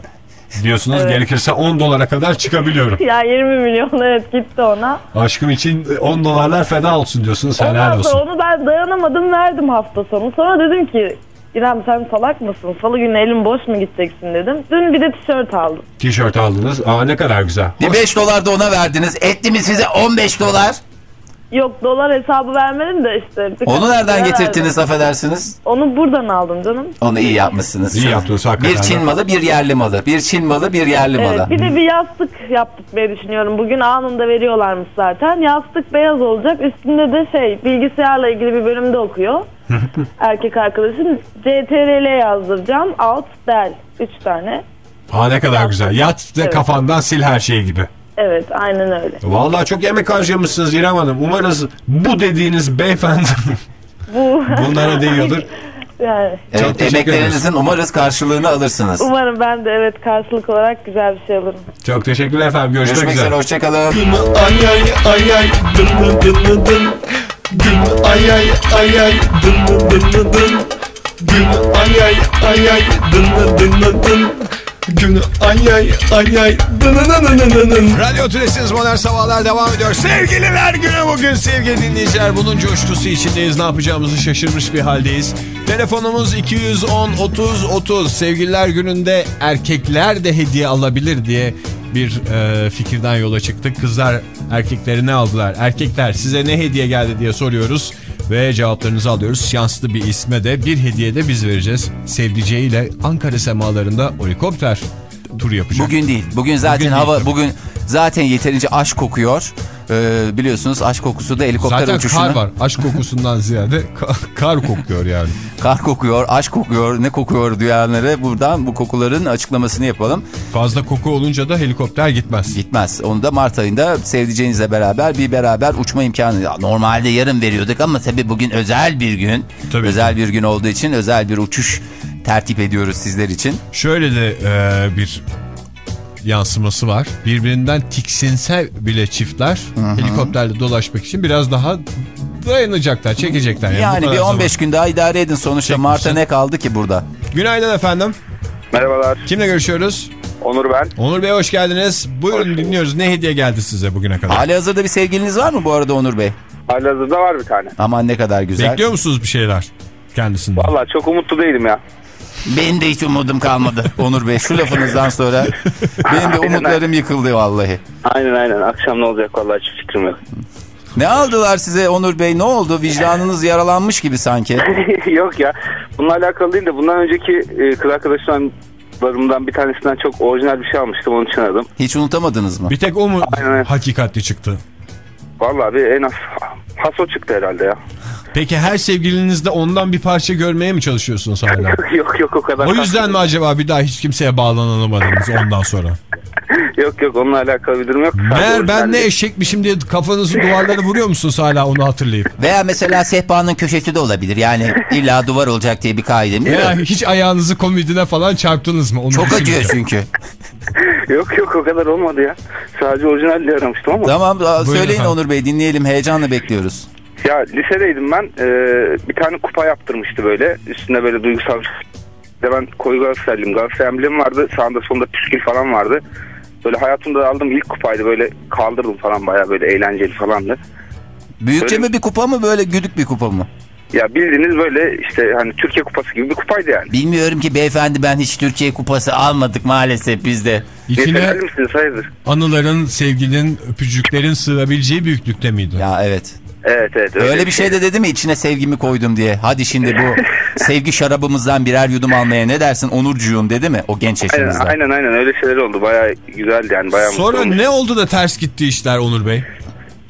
Diyorsunuz Evet. gerekirse 10 dolara kadar çıkabiliyorum. Ya 20 milyon evet gitti ona. Aşkım için 10 dolarlar feda olsun diyorsunuz. Helal Ondan sonra olsun. onu ben dayanamadım verdim hafta sonu. Sonra dedim ki İrem sen salak mısın? Salı günü elin boş mu gideceksin dedim. Dün bir de tişört aldım. Tişört aldınız. Aa ne kadar güzel. Bir 5 dolar da ona verdiniz. Etti mi size 15 dolar? Yok dolar hesabı vermedim de işte. Onu nereden getirttiniz verdim. affedersiniz? Onu buradan aldım canım. Onu iyi yapmışsınız. İyi yaptınız hakikaten. Bir Çin malı, bir yerli malı. Bir Çin malı, bir yerli malı. Evet, bir de bir yastık yaptırmayı düşünüyorum. Bugün anında veriyorlarmış zaten. Yastık beyaz olacak. Üstünde de şey bilgisayarla ilgili bir bölümde okuyor. Erkek arkadaşım. CTRL yazdıracağım. Alt del. Üç tane. Aa ne kadar güzel. Yat ve Evet. kafandan sil her şeyi gibi. Evet aynen öyle. Vallahi çok emek harcamışsınız İrem Hanım. Umarız bu dediğiniz beyefendi Bu bunlara değiyordur. yani Evet, teşekkür emeklerinizin umarız karşılığını alırsınız. umarım ben de evet karşılık olarak güzel bir şey alırım. Çok teşekkürler efendim. Görüşmek, Görüşmek üzere, hoşçakalın. Ay ay ay ay dın dın dın dın dın Gün ay ay ay ay dın dın dın dın dın Gün ay ay ay ay dın dın dın dın dın Gün ay ay ay ay dın dın dın dın dın dın Radyo Tülesi'niz Modern Sabahlar devam ediyor. Sevgililer günü bugün sevgili dinleyiciler. Bunun coşkusu içindeyiz. Ne yapacağımızı şaşırmış bir haldeyiz. Telefonumuz 210 30 30. Sevgililer gününde erkekler de hediye alabilir diye bir e, fikirden yola çıktık. Kızlar erkekleri ne aldılar? Erkekler size ne hediye geldi diye soruyoruz. Ve cevaplarınızı alıyoruz. Şanslı bir isme de bir hediye de biz vereceğiz. Sevdiceğiyle Ankara semalarında helikopter turu yapacak. Bugün değil. Bugün zaten Bugün hava değil. bugün zaten yeterince aşk kokuyor. Ee, biliyorsunuz aşk kokusu da helikopter Zaten uçuşunu. kar var. Aşk kokusundan ziyade ka- kar kokuyor yani. Kar kokuyor, aşk kokuyor, ne kokuyor duyanlara buradan bu kokuların açıklamasını yapalım. Fazla koku olunca da helikopter gitmez. Gitmez. Onu da Mart ayında sevdiceğinizle beraber bir beraber uçma imkanı. Normalde yarın veriyorduk ama tabii bugün özel bir gün. Tabii özel bir gün olduğu için özel bir uçuş tertip ediyoruz sizler için. Şöyle de e, bir yansıması var. Birbirinden tiksinse bile çiftler helikopterle dolaşmak için biraz daha dayanacaklar, çekecekler. Yani, Yani bir zaman. 15 gün daha idare edin. Sonuçta Çekmişsin. Mart'a ne kaldı ki burada? Günaydın efendim. Merhabalar, Kimle görüşüyoruz? Onur ben. Onur Bey hoş geldiniz. Buyurun dinliyoruz. Ne hediye geldi size bugüne kadar? Hali hazırda bir sevgiliniz var mı bu arada Onur Bey? Halihazırda var bir tane. Aman ne kadar güzel. Bekliyor musunuz bir şeyler kendisinden? Valla çok umutlu değilim ya. Benim de hiç umudum kalmadı Onur Bey. Şu lafınızdan sonra benim de umutlarım yıkıldı vallahi. Aynen aynen. Akşam ne olacak vallahi hiç fikrim yok. Ne aldılar size Onur Bey? Ne oldu? Vicdanınız yaralanmış gibi sanki. yok ya. Bununla alakalı değil de bundan önceki e, kız arkadaşlarımdan bir tanesinden çok orijinal bir şey almıştım. Onun için aradım. Hiç unutamadınız mı? Bir tek o mu Aynen. hakikatli çıktı? Valla bir en az haso çıktı herhalde ya. Peki her sevgilinizde ondan bir parça görmeye mi çalışıyorsunuz hala? yok yok o kadar. O yüzden mi acaba bir daha hiç kimseye bağlanamadınız ondan sonra? Yok yok onunla alakalı bir durum yok. Meğer ben ne eşekmişim diye kafanızı duvarlara vuruyor musunuz hala onu hatırlayıp? Veya mesela sehpanın köşesi de olabilir. Yani illa duvar olacak diye bir kaidemiz Veya yok. hiç ayağınızı komodine falan çarptınız mı? Onu Çok acıyor çünkü. Yok yok o kadar olmadı ya. Sadece orijinal diye aramıştım ama. Tamam söyleyin efendim. Onur Bey dinleyelim. Heyecanla bekliyoruz. Ya lisedeydim ben. Ee, bir tane kupa yaptırmıştı böyle. Üstünde böyle duygusal bir ben koyu Galatasaraylıyım. Galatasaray emblemi vardı. Sağında solunda püskül falan vardı. Böyle hayatımda aldığım ilk kupaydı. Böyle kaldırdım falan bayağı böyle eğlenceli falandı. Büyükçe Öyle- mi bir kupa mı böyle güdük bir kupa mı? Ya bildiğiniz böyle işte hani Türkiye kupası gibi bir kupaydı yani. Bilmiyorum ki beyefendi ben hiç Türkiye kupası almadık maalesef bizde. İçine misiniz? Hayırdır? anıların, sevginin, öpücüklerin sığabileceği büyüklükte miydi? Ya evet. Evet evet. Öyle bir şey de dedi mi içine sevgimi koydum diye. Hadi şimdi bu sevgi şarabımızdan birer yudum almaya ne dersin Onurcuğum dedi mi o genç Aynen, yaşınızda? aynen aynen öyle şeyler oldu. Bayağı güzeldi yani. Bayağı Sonra ne oldu da ters gitti işler Onur Bey?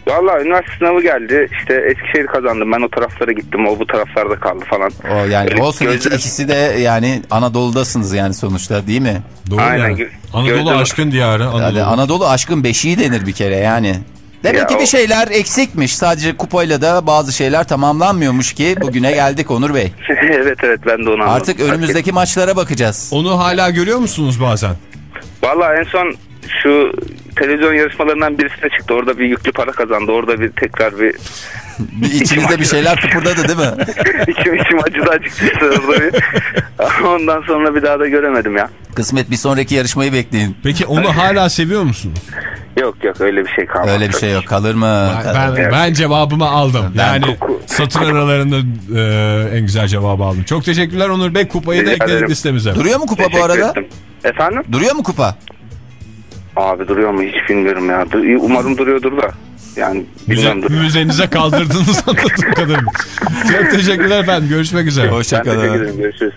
Valla üniversite sınavı geldi. İşte Eskişehir kazandım. Ben o taraflara gittim. O bu taraflarda kaldı falan. O yani Öyle olsun gözler- ikisi de yani Anadolu'dasınız yani sonuçta değil mi? Doğru Aynen, yani. Anadolu gözlem- aşkın diyarı. Anadolu. Yani Anadolu aşkın beşiği denir bir kere yani. Demek Ya ki bir şeyler eksikmiş. Sadece kupayla da bazı şeyler tamamlanmıyormuş ki bugüne geldik Onur Bey. evet evet ben de onu anladım. Artık önümüzdeki maçlara bakacağız. Onu hala görüyor musunuz bazen? Valla en son şu televizyon yarışmalarından birisine çıktı. Orada bir yüklü para kazandı. Orada bir tekrar bir Bir içinizde bir şeyler kıpırdadı değil mi? içim içim acıdı açıkçası orada bir. Ondan sonra bir daha da göremedim ya. Kısmet bir sonraki yarışmayı bekleyin. Peki onu hala seviyor musunuz? Yok yok öyle bir şey kalmadı. Öyle bir şey yok. Kalır mı? Ben, ben, ben cevabımı aldım. Yani satır aralarında e, en güzel cevabı aldım. Çok teşekkürler Onur Bey. Kupayı da ekledik ederim. listemize. Duruyor mu kupa bu arada? ettim. Efendim? Duruyor mu kupa? Abi duruyor mu hiç bilmiyorum ya. Umarım duruyordur da. Yani bilmiyorum Müze, duruyor. müzenize kaldırdınız anladığım kadarıyla. Çok teşekkürler efendim. Görüşmek üzere. Ben teşekkür Hoşçakalın. ederim. Görüşürüz.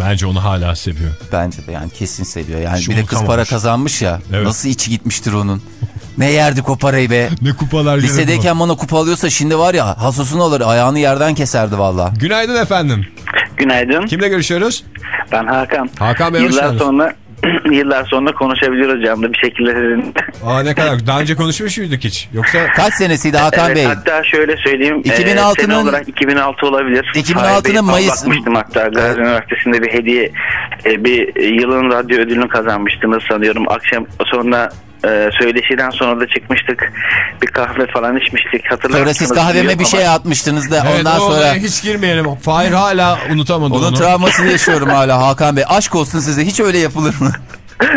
Bence onu hala seviyor. Bence de yani kesin seviyor. Yani Hiç bir de kız para kazanmış ya. Evet. Nasıl içi gitmiştir onun. Ne yerdik o parayı be. Ne kupalar. Lisedeyken bana kupa alıyorsa şimdi var ya hasosunu alır ayağını yerden keserdi valla. Günaydın efendim. Günaydın. Kimle görüşüyoruz? Ben Hakan. Hakan Bey hoş Yıllar sonra yıllar sonra konuşabiliyoruz canlı bir şekilde. Aa ne kadar. Daha önce konuşmuş muyduk hiç? Yoksa Kaç senesiydi Hakan Evet, Bey? Hatta şöyle söyleyeyim. 2006'nın sene olarak 2006 olabilir. 2006'nın Hayır, Bey, Mayıs- Bakmıştım hatta Gazi Üniversitesi'nde bir hediye e, bir yılın radyo ödülünü kazanmıştınız sanıyorum. Akşam sonra e, söyleşiden sonra da çıkmıştık. Bir kahve falan içmiştik. Sonra siz kahveme bir ama- şey atmıştınız da evet, ondan sonra hiç girmeyelim. Fahir hala unutamadı onun onu. travmasını yaşıyorum hala Hakan Bey. Aşk olsun size hiç öyle yapılır mı?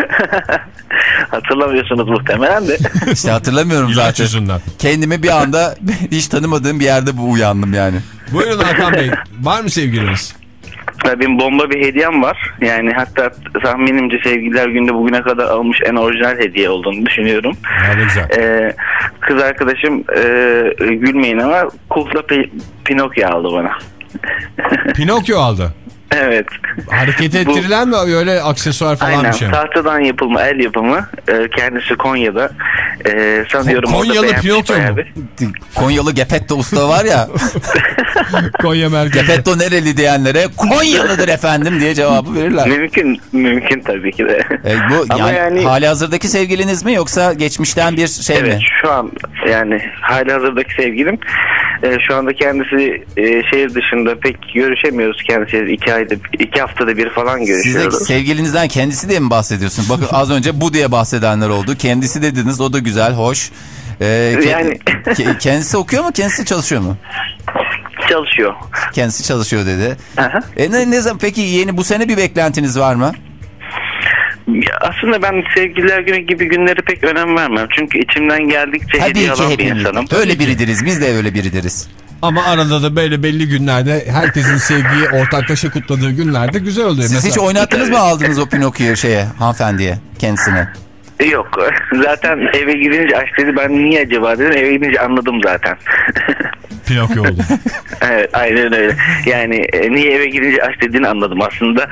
Hatırlamıyorsunuz muhtemelen de. İşte hatırlamıyorum İlaç zaten. yüzünden. Kendimi bir anda hiç tanımadığım bir yerde bu uyandım yani. Buyurun Hakan Bey. Var mı sevgiliniz? Benim bomba bir hediyem var. Yani hatta tahminimce sevgililer günde bugüne kadar almış en orijinal hediye olduğunu düşünüyorum. Ne güzel. Ee, kız arkadaşım e, gülmeyin ama kukla Pi- Pinokyo aldı bana. Pinokyo aldı. Evet. Hareket Bu- ettirilen mi öyle aksesuar falan Aynen bir şey mi? tahtadan yapılma el yapımı Ee, kendisi Konya'da Ee, sanıyorum Konyalı Pinokyo mu? Konyalı Gepetto usta var ya. Konya merkezi. Gepetto nereli diyenlere Konyalıdır efendim diye cevabı verirler. Mümkün, mümkün tabii ki de. E, bu Ama yani, yani- hali hazırdaki sevgiliniz mi yoksa geçmişten bir şey Evet mi? şu an yani hali hazırdaki sevgilim. Ee, şu anda kendisi e, şehir dışında pek görüşemiyoruz kendisiyle iki ayda iki haftada bir falan Siz de görüşüyoruz. sevgilinizden kendisi diye mi bahsediyorsun? Bakın az önce bu diye bahsedenler oldu. Kendisi dediniz o da güzel, hoş. Ee, ke- Yani- ke- kendisi okuyor mu, kendisi çalışıyor mu? Çalışıyor. Kendisi çalışıyor dedi. Aha. E ne, ne zaman peki yeni bu sene bir beklentiniz var mı? Ya Aslında ben sevgililer günü gibi günleri pek önem vermem. Çünkü içimden geldikçe Tabii hediye alan bir insanım. Öyle biridiriz. Biz de öyle biridiriz. Ama arada da böyle belli günlerde herkesin sevgiyi ortaklaşa kutladığı günlerde güzel oluyor. Siz hiç Mesela- oynattınız mı aldınız o Pinokyo'yu şeye hanımefendiye kendisine? Yok. Zaten eve gidince aç dedi. Ben niye acaba dedim. Eve gidince anladım zaten. Pinokyo oldu. evet aynen öyle. Yani e, niye eve gidince aç dediğini anladım aslında.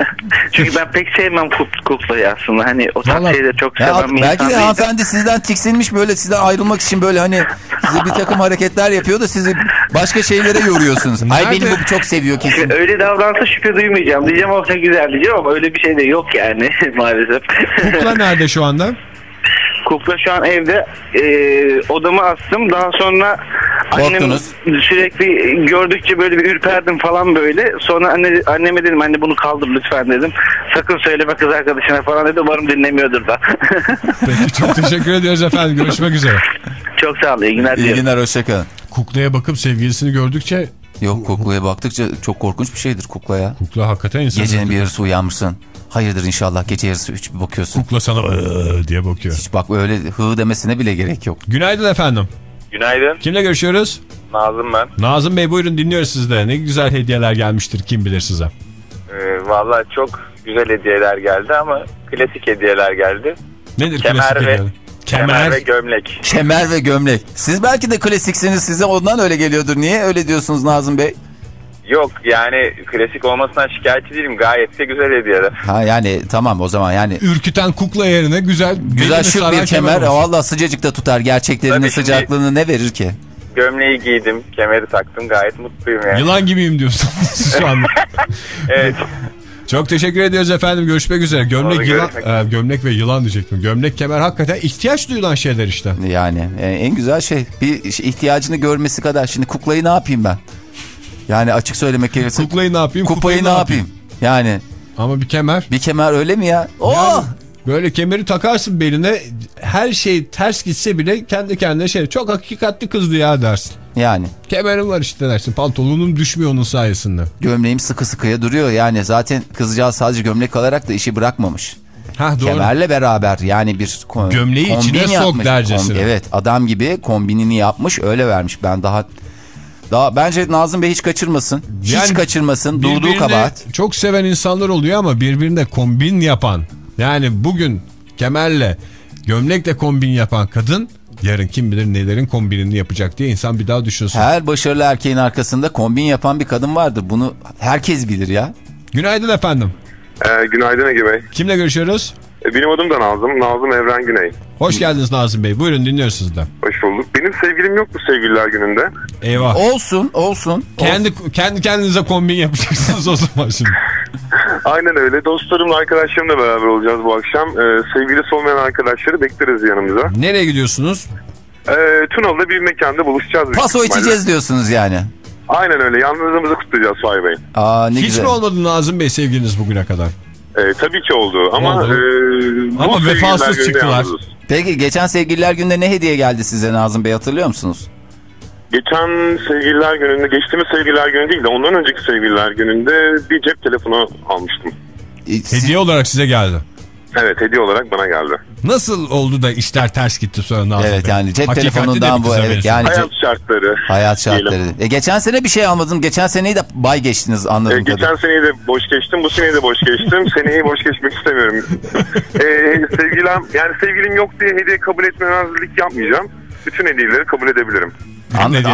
Çünkü ben pek sevmem kuk kuklayı aslında. Hani o tarz şeyleri çok Ya, seven bir belki de hanımefendi sizden tiksinmiş böyle sizden ayrılmak için böyle hani size bir takım hareketler yapıyor da sizi başka şeylere yoruyorsunuz. Ay Nerede? beni bu çok seviyor kesin. Öyle davransa şüphe duymayacağım. Diyeceğim o ne güzel diyeceğim ama öyle bir şey de yok yani maalesef. Kukla nerede şu anda? Kukla şu an evde e, odama astım. Daha sonra annem Korktunuz. sürekli gördükçe böyle bir ürperdim falan böyle. Sonra anne, anneme dedim anne bunu kaldır lütfen dedim. Sakın söyleme kız arkadaşına falan dedi. Umarım dinlemiyordur da. Peki çok teşekkür ediyoruz efendim. Görüşmek üzere. Çok sağ ol. İyi günler İyi diliyorum. günler hoşçakalın. kuklaya bakıp sevgilisini gördükçe Yok kuklaya baktıkça çok korkunç bir şeydir kukla ya. kukla hakikaten insan. Gecenin bir yarısı uyanmışsın. Hayırdır inşallah gece yarısı üç bir bakıyorsun. Kukla sana diye bakıyor. Hiç bak öyle hı demesine bile gerek yok. Günaydın efendim. Günaydın. Kimle görüşüyoruz? Nazım ben. Nazım Bey buyurun dinliyoruz sizde. Ne güzel hediyeler gelmiştir kim bilir size. Ee, Valla çok güzel hediyeler geldi ama klasik hediyeler geldi. Nedir Kemer klasik ve- hediyeler? Kemer, Kemer. ve gömlek. Kemer ve gömlek. Siz belki de klasiksiniz size ondan öyle geliyordur. Niye öyle diyorsunuz Nazım Bey? Yok yani klasik olmasından şikayetçi değilim. Gayet de güzel hediyeler. Ha yani tamam o zaman yani Ürküten kukla yerine güzel güzel şık bir kemer. olsun. Valla sıcacık da tutar. Gerçeklerinin Tabii şimdi- sıcaklığını ne verir ki? Gömleği giydim, kemeri taktım. Gayet mutluyum yani. Yılan gibiyim diyorsun şu anda. Evet. Çok teşekkür ediyoruz efendim. Görüşmek üzere. Gömlek, yılan, e, gömlek ve yılan diyecektim. Gömlek, kemer hakikaten ihtiyaç duyulan şeyler işte. Yani e, en güzel şey bir ihtiyacını görmesi kadar. Şimdi kuklayı ne yapayım ben? Yani açık söylemek gerekirse Kuklayı ne yapayım? kupayı ne yapayım? Yani Ama bir kemer. bir kemer öyle mi ya? Oh! Yani böyle kemeri takarsın beline her şey ters gitse bile kendi kendine şey çok hakikatli kızdı ya dersin. Yani Kemerim var işte dersin pantolonum düşmüyor onun sayesinde. gömleğim sıkı sıkıya duruyor. Yani zaten kızcağız sadece gömlek alarak da işi bırakmamış. Ha doğru. Kemerle beraber yani bir ko- Gömleği kombin içine sok yapmış. dercesine. Kom- evet adam gibi kombinini yapmış öyle vermiş. Ben daha daha bence Nazım Bey hiç kaçırmasın. Hiç Yani kaçırmasın. Durduğu kabahat. Çok seven insanlar oluyor ama birbirine kombin yapan yani bugün kemerle gömlekle kombin yapan kadın yarın kim bilir nelerin kombinini yapacak diye insan bir daha düşünsün. Her başarılı erkeğin arkasında kombin yapan bir kadın vardır. Bunu herkes bilir ya. Günaydın efendim. Ee, günaydın Ege Bey. Kimle görüşüyoruz? Ee, Benim adım da Nazım. Nazım Evren Güney. Hoş geldiniz Nazım Bey. Buyurun dinliyoruz sizden. Hoş bulduk. Benim sevgilim yoktu sevgililer gününde. Eyvah. Olsun olsun. Kendi kendi kendinize kombin yapacaksınız o zaman şimdi. Aynen öyle. Dostlarımla arkadaşlarımla beraber olacağız bu akşam. Ee, sevgilisi olmayan arkadaşları bekleriz yanımıza. Nereye gidiyorsunuz? Ee, Tunalı'da bir mekanda buluşacağız. Paso içeceğiz diyorsunuz yani. Aynen öyle. Yalnızlığımızı kutlayacağız Fahir Bey. Aa ne Hiç güzel. mi olmadı Nazım Bey sevgiliniz bugüne kadar? Ee, tabii ki oldu ama... Oldu. e, Ama vefasız çıktılar. yalnızız. Peki geçen sevgililer günde ne hediye geldi size Nazım Bey hatırlıyor musunuz? Geçen sevgililer gününde, geçtiğimiz sevgililer günü değil de ondan önceki sevgililer gününde bir cep telefonu almıştım. E, Hediye olarak size geldi. Evet hediye olarak bana geldi. Nasıl oldu da işler ters gitti sonra Nazım Evet Bey? yani cep Hakikatli de telefonundan bu evet yani Hayat şartları. hayat şartları. diyelim. E, geçen sene bir şey almadım. Geçen seneyi de bay geçtiniz Ee, anladığım geçen kadarıyla. seneyi de boş geçtim, bu seneyi de boş geçtim. Seneyi boş geçmek istemiyorum. ee, sevgilim, yani sevgilim yok diye hediye kabul etmemezlik yapmayacağım. Bütün hediyeleri kabul edebilirim.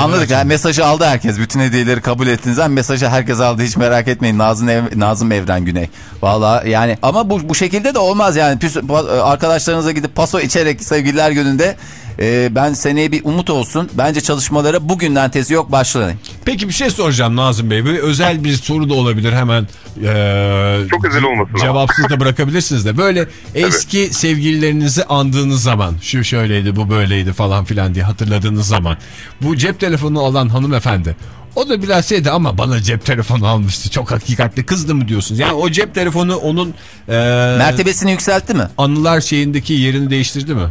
Anladık. açın. Yani mesajı aldı herkes. Bütün hediyeleri kabul ettiğinizden mesajı herkes aldı. Hiç merak etmeyin. Nazım, Ev- Nazım Evren Güney. Valla yani ama bu, bu şekilde de olmaz yani. Püs- pa- arkadaşlarınıza gidip paso içerek sevgililer gününde e, ben seneye bir umut olsun. Bence çalışmalara bugünden tezi yok başlayın. Peki bir şey soracağım Nazım Bey. Böyle özel bir soru da olabilir hemen. eee, Çok özel olmasın. Cevapsız da bırakabilirsiniz de. Böyle eski sevgililerinizi andığınız zaman şu şöyleydi bu böyleydi falan filan diye hatırladığınız zaman. Bu cep telefonu alan hanımefendi. O da biraz şeydi ama bana cep telefonu almıştı. Çok hakikatli kızdı mı diyorsunuz? Yani o cep telefonu onun eee, Mertebesini yükseltti mi? anılar şeyindeki yerini değiştirdi mi?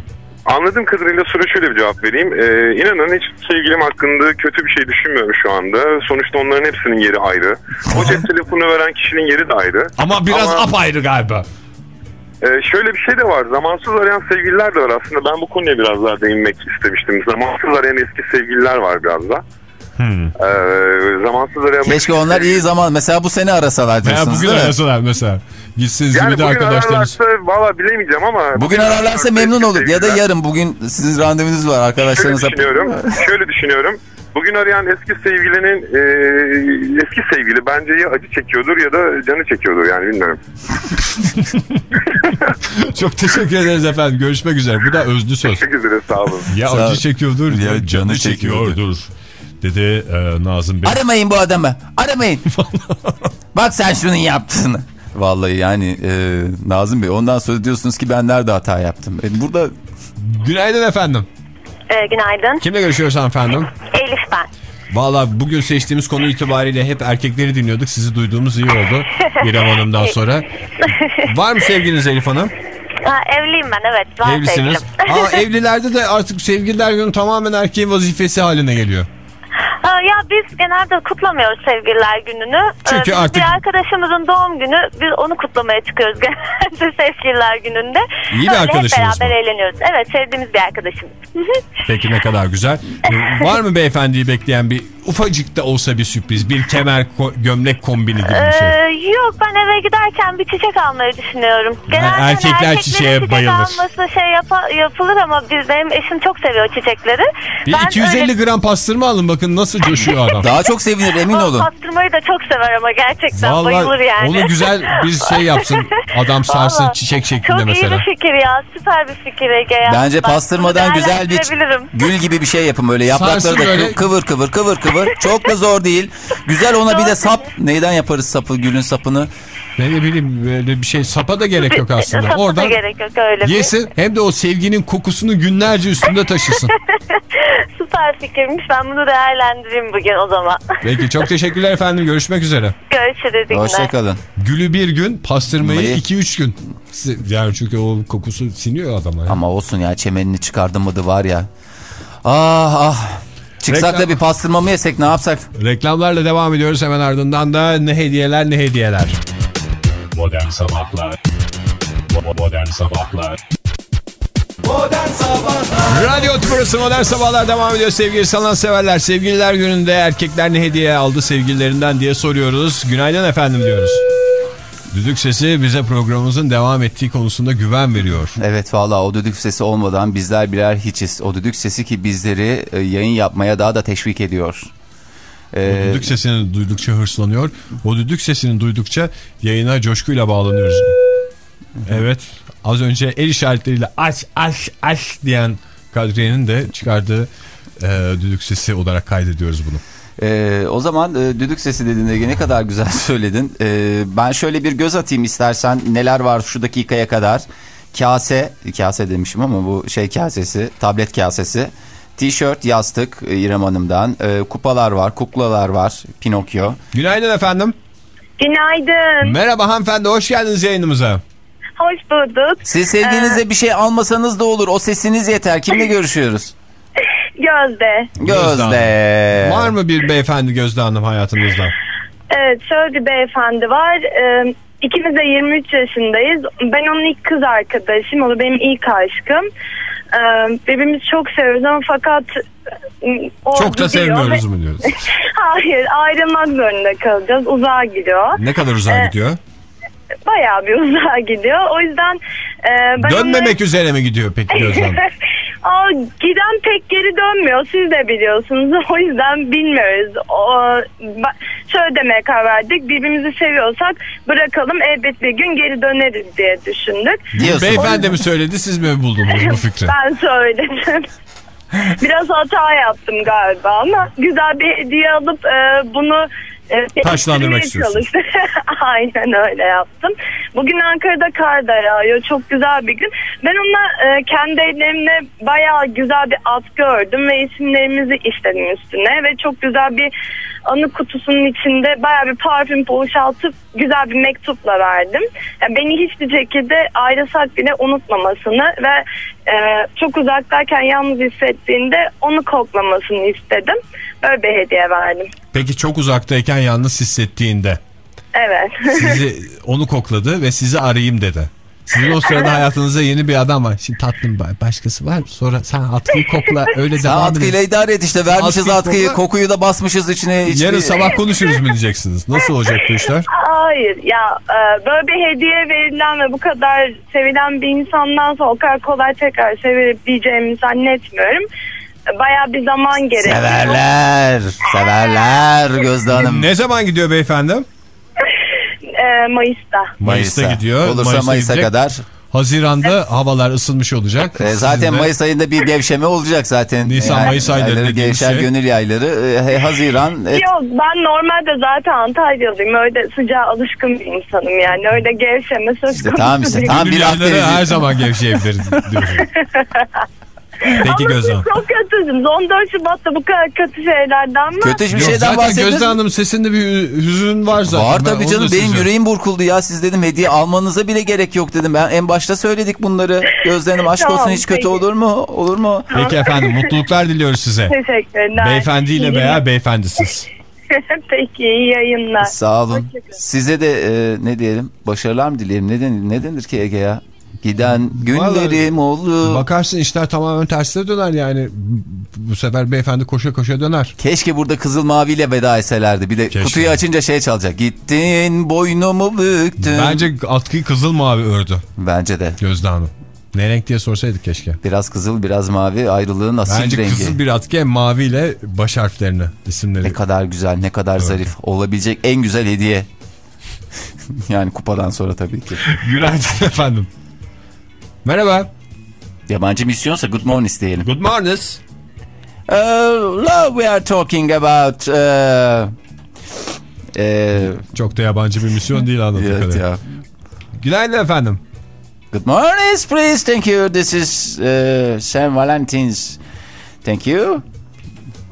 Anladığım kadarıyla soru şöyle bir cevap vereyim. Ee, inanın hiç sevgilim hakkında kötü bir şey düşünmüyorum şu anda. Sonuçta onların hepsinin yeri ayrı. O cep telefonu veren kişinin yeri de ayrı. Ama biraz Ama- apayrı galiba. Ee, şöyle bir şey de var. Zamansız arayan sevgililer de var aslında. Ben bu konuya biraz daha değinmek istemiştim. Zamansız arayan eski sevgililer var biraz da. Ee, zamansız arayan... Keşke onlar iyi zaman. Mesela bu sene arasalar diyorsunuz bugün değil mi? arasalar mesela. Gitsiniz Yani bir de bugün arkadaşlarınız. ararlarsa valla bilemeyeceğim ama... Bugün ararlarsa memnun olur. Ya da Şöyle yarın bugün sizin randevunuz var arkadaşlarınızla. düşünüyorum. şöyle düşünüyorum. Bugün arayan eski sevgilinin e, eski sevgili bence ya acı çekiyordur ya da canı çekiyordur yani bilmiyorum. Çok teşekkür ederiz efendim. Görüşmek üzere. Bu da özlü söz. Teşekkür ederiz sağ olun. Ya Sağ acı çekiyordur Ya ya canı canı çekiyordur. Dedi e, Nazım Bey. Aramayın bu adamı. Aramayın. Bak sen şunun yaptığını. Vallahi yani e, Nazım Bey ondan sonra diyorsunuz ki ben nerede hata yaptım. E, burada Günaydın efendim. Ee, günaydın. Kimle görüşüyoruz efendim? Elif ben. Valla bugün seçtiğimiz konu itibariyle hep erkekleri dinliyorduk. Sizi duyduğumuz iyi oldu. İrem Hanım'dan sonra. Var mı sevginiz Elif Hanım? Ha, evliyim ben evet. Var Evlisiniz. sevgilim. Aa, evlilerde de artık sevgililer günü tamamen erkeğin vazifesi haline geliyor. Aa, ya biz genelde kutlamıyoruz sevgililer gününü. Çünkü biz artık- Bir arkadaşımızın doğum günü biz onu kutlamaya çıkıyoruz genelde sevgililer gününde. İyi bir Öyle arkadaşınız Hep beraber eğleniyoruz. Evet sevdiğimiz bir arkadaşımız. Peki ne kadar güzel. Ee, Var mı beyefendiyi bekleyen bir ufacık da olsa bir sürpriz? Bir kemer ko- gömlek kombini gibi bir şey. Ee, yok ben eve giderken bir çiçek almayı düşünüyorum. Genelde hani erkekler çiçeğe çiçek bayılır. alması şey yapa- yapılır ama biz, benim eşim çok seviyor çiçekleri. Bir Ben 250 öyle- gram pastırma alın bakın nasıl coşuyor adam. Daha çok sevinir emin O olun. Pastırmayı da çok sever ama gerçekten bayılır Vallahi yani. onu güzel bir şey yapsın. Adam sarsın Vallahi çiçek şeklinde Çok mesela. iyi bir fikir ya. Süper bir fikir Ege ya. Bence pastırmadan güzel bir gül gibi bir şey yapın böyle yaprakları Sarsın da böyle. kıvır kıvır kıvır kıvır. Çok da zor değil. Güzel ona bir de sap. Neyden yaparız sapı gülün sapını? Ne ne bileyim böyle bir şey sapa da gerek yok aslında. Sapa da Oradan gerek yok öyle bir. yesin hem de o sevginin kokusunu günlerce üstünde taşısın. Süper fikirmiş. Ben bunu değerlendireyim bugün o zaman. Peki çok teşekkürler efendim görüşmek üzere. Görüşürüz. Hoşçakalın. Gülü bir gün pastırmayı Mayı. 2-3 gün. Yani çünkü o kokusu siniyor adama. yani. Ama olsun ya çemenini çıkardın mıydı var ya. Ah ah. Çıksak Reklam- da bir pastırma mı yesek ne yapsak? Reklamlarla devam ediyoruz hemen ardından da ne hediyeler ne hediyeler. Modern Sabahlar Modern Sabahlar Radyo Tümrüsü Modern Sabahlar devam ediyor sevgili sanatseverler. Sevgililer gününde erkekler ne hediye aldı sevgililerinden diye soruyoruz. Günaydın efendim diyoruz. Düdük sesi bize programımızın devam ettiği konusunda güven veriyor. Evet valla o düdük sesi olmadan bizler birer hiçiz. O düdük sesi ki bizleri e, yayın yapmaya daha da teşvik ediyor. Ee, Düdük sesini duydukça hırslanıyor. O düdük sesini duydukça yayına coşkuyla bağlanıyoruz. Evet. Az önce el işaretleriyle aç aç aç diyen Kadriye'nin de çıkardığı e, düdük sesi olarak kaydediyoruz bunu. Ee, o zaman e, düdük sesi dediğinde ne kadar güzel söyledin. Ee, ben şöyle bir göz atayım istersen neler var şu dakikaya kadar. Kase, kase demişim ama bu şey kasesi, tablet kasesi. Tişört, yastık e, İrem Hanım'dan. Ee, kupalar var, kuklalar var, Pinokyo. Günaydın efendim. Günaydın. Merhaba hanımefendi hoş geldiniz yayınımıza. Hoş bulduk. Siz sevgilinize bir şey almasanız da olur. O sesiniz yeter. Kimle görüşüyoruz? Gözde. Gözde. Var mı bir beyefendi Gözde Hanım hayatınızda? Evet şöyle bir beyefendi var. Ee, ikimiz de 23 yaşındayız. Ben onun ilk kız arkadaşım. O da benim ilk aşkım. Ee, birbirimizi çok seviyoruz ama fakat e, o Çok da sevmiyoruz mu diyoruz? Hayır ayrılmak zorunda kalacağız. Uzağa gidiyor. Ne kadar uzağa Ee, gidiyor? Bayağı bir uzağa gidiyor. O yüzden e, ben Dönmemek üzere mi gidiyor peki Hanım? Aa, giden pek geri dönmüyor. Siz de biliyorsunuz. O yüzden bilmiyoruz. O, şöyle demeye karar verdik. Birbirimizi seviyorsak bırakalım. Elbet bir gün geri döneriz diye düşündük. Beyefendi mi söyledi siz mi buldunuz bu fikri? Ben söyledim. Biraz hata yaptım galiba ama güzel bir hediye alıp e, bunu e, Taşlandırmak istiyorsun. Aynen öyle yaptım. Bugün Ankara'da kar da yağıyor. Çok güzel bir gün. Ben ona e, kendi ellerimle bayağı güzel bir atkı ördüm ve isimlerimizi işledim üstüne ve çok güzel bir anı kutusunun içinde bayağı bir parfüm boşaltıp güzel bir mektupla verdim. Yani beni hiçbir şekilde ayrılsak bile unutmamasını ve e, çok uzaktayken yalnız hissettiğinde onu koklamasını istedim. Böyle bir hediye verdim. Peki çok uzaktayken yalnız hissettiğinde Evet. sizi onu kokladı ve sizi arayayım dedi. Sizin o sırada hayatınızda yeni bir adam var. Şimdi tatlım ba- başkası var. Sonra sen atkıyı kokla öyle devam atkıyla edin. idare et işte. Vermişiz Atkıyı atkıyı. kokla. Kokuyu da basmışız içine. hiçbir- Yarın sabah konuşuruz mu diyeceksiniz? Nasıl olacak bu işler? Hayır ya e, böyle bir hediye verilen ve bu kadar sevilen bir insandan sonra o kadar kolay tekrar sevebileceğimi zannetmiyorum. Bayağı bir zaman gerekiyor. Severler. Severler Gözde Hanım. Ne zaman gidiyor beyefendi? E, Mayıs'ta. Mayıs'ta gidiyor. Olursa Mayıs'a gidecek. kadar. Haziranda havalar ısınmış olacak. E, zaten Sizin de- Mayıs ayında bir gevşeme olacak zaten. Nisan, Mayıs ayları Gevşer şey. gönül yayları. E, Haziran. et- Yok ben normalde zaten Antalyalıyım. Öyle sıcağa alışkın bir insanım yani. Öyle gevşeme söz konusu tamam işte, değil. tamam. bir Akdenizli. her zaman gevşeyebilir diyorsun. Peki Gözde Hanım. çok kötüsünüz. 14 Şubat'ta bu kadar kötü şeylerden mi? Kötü hiçbir Yok, şeyden zaten bahsetmiyoruz. Gözde Hanım sesinde bir hü- hüzün var zaten. Var tabii canım benim söyleyeceğim. yüreğim burkuldu ya siz dedim hediye almanıza bile gerek yok dedim. Ben en başta söyledik bunları. Gözde Hanım aşk Tamam, olsun hiç kötü peki. olur mu? Olur mu? Peki efendim mutluluklar diliyoruz size. Teşekkürler. Beyefendiyle İyi veya beyefendisiz. Peki iyi yayınlar. Sağ olun. Size de e, ne diyelim başarılar mı dileyelim? Ne denir, ne denir ki Ege ya? Giden günlerim oldu. Bakarsın işler tamamen tersine döner yani. Bu sefer beyefendi koşa koşa döner. Keşke burada kızıl maviyle veda etselerdi. Bir de Keşke. kutuyu açınca şey çalacak. Gittin boynumu büktün. Bence atkıyı kızıl mavi ördü Bence de. Gözde Hanım. Ne renk diye sorsaydık keşke. Biraz kızıl biraz mavi ayrılığın asil Bence rengi. kızıl bir atkı maviyle baş harflerini isimleri. Ne kadar güzel ne kadar zarif. Olabilecek en güzel hediye. yani kupadan sonra tabii ki. Günaydın efendim. Merhaba. Yabancı misyonsa good morning diyelim. Good morning. Uh, love we are talking about uh, uh, Çok da yabancı bir misyon değil anladığım evet kadarıyla. ya. Günaydın efendim. Good morning please thank you this is uh, Saint Valentine's thank you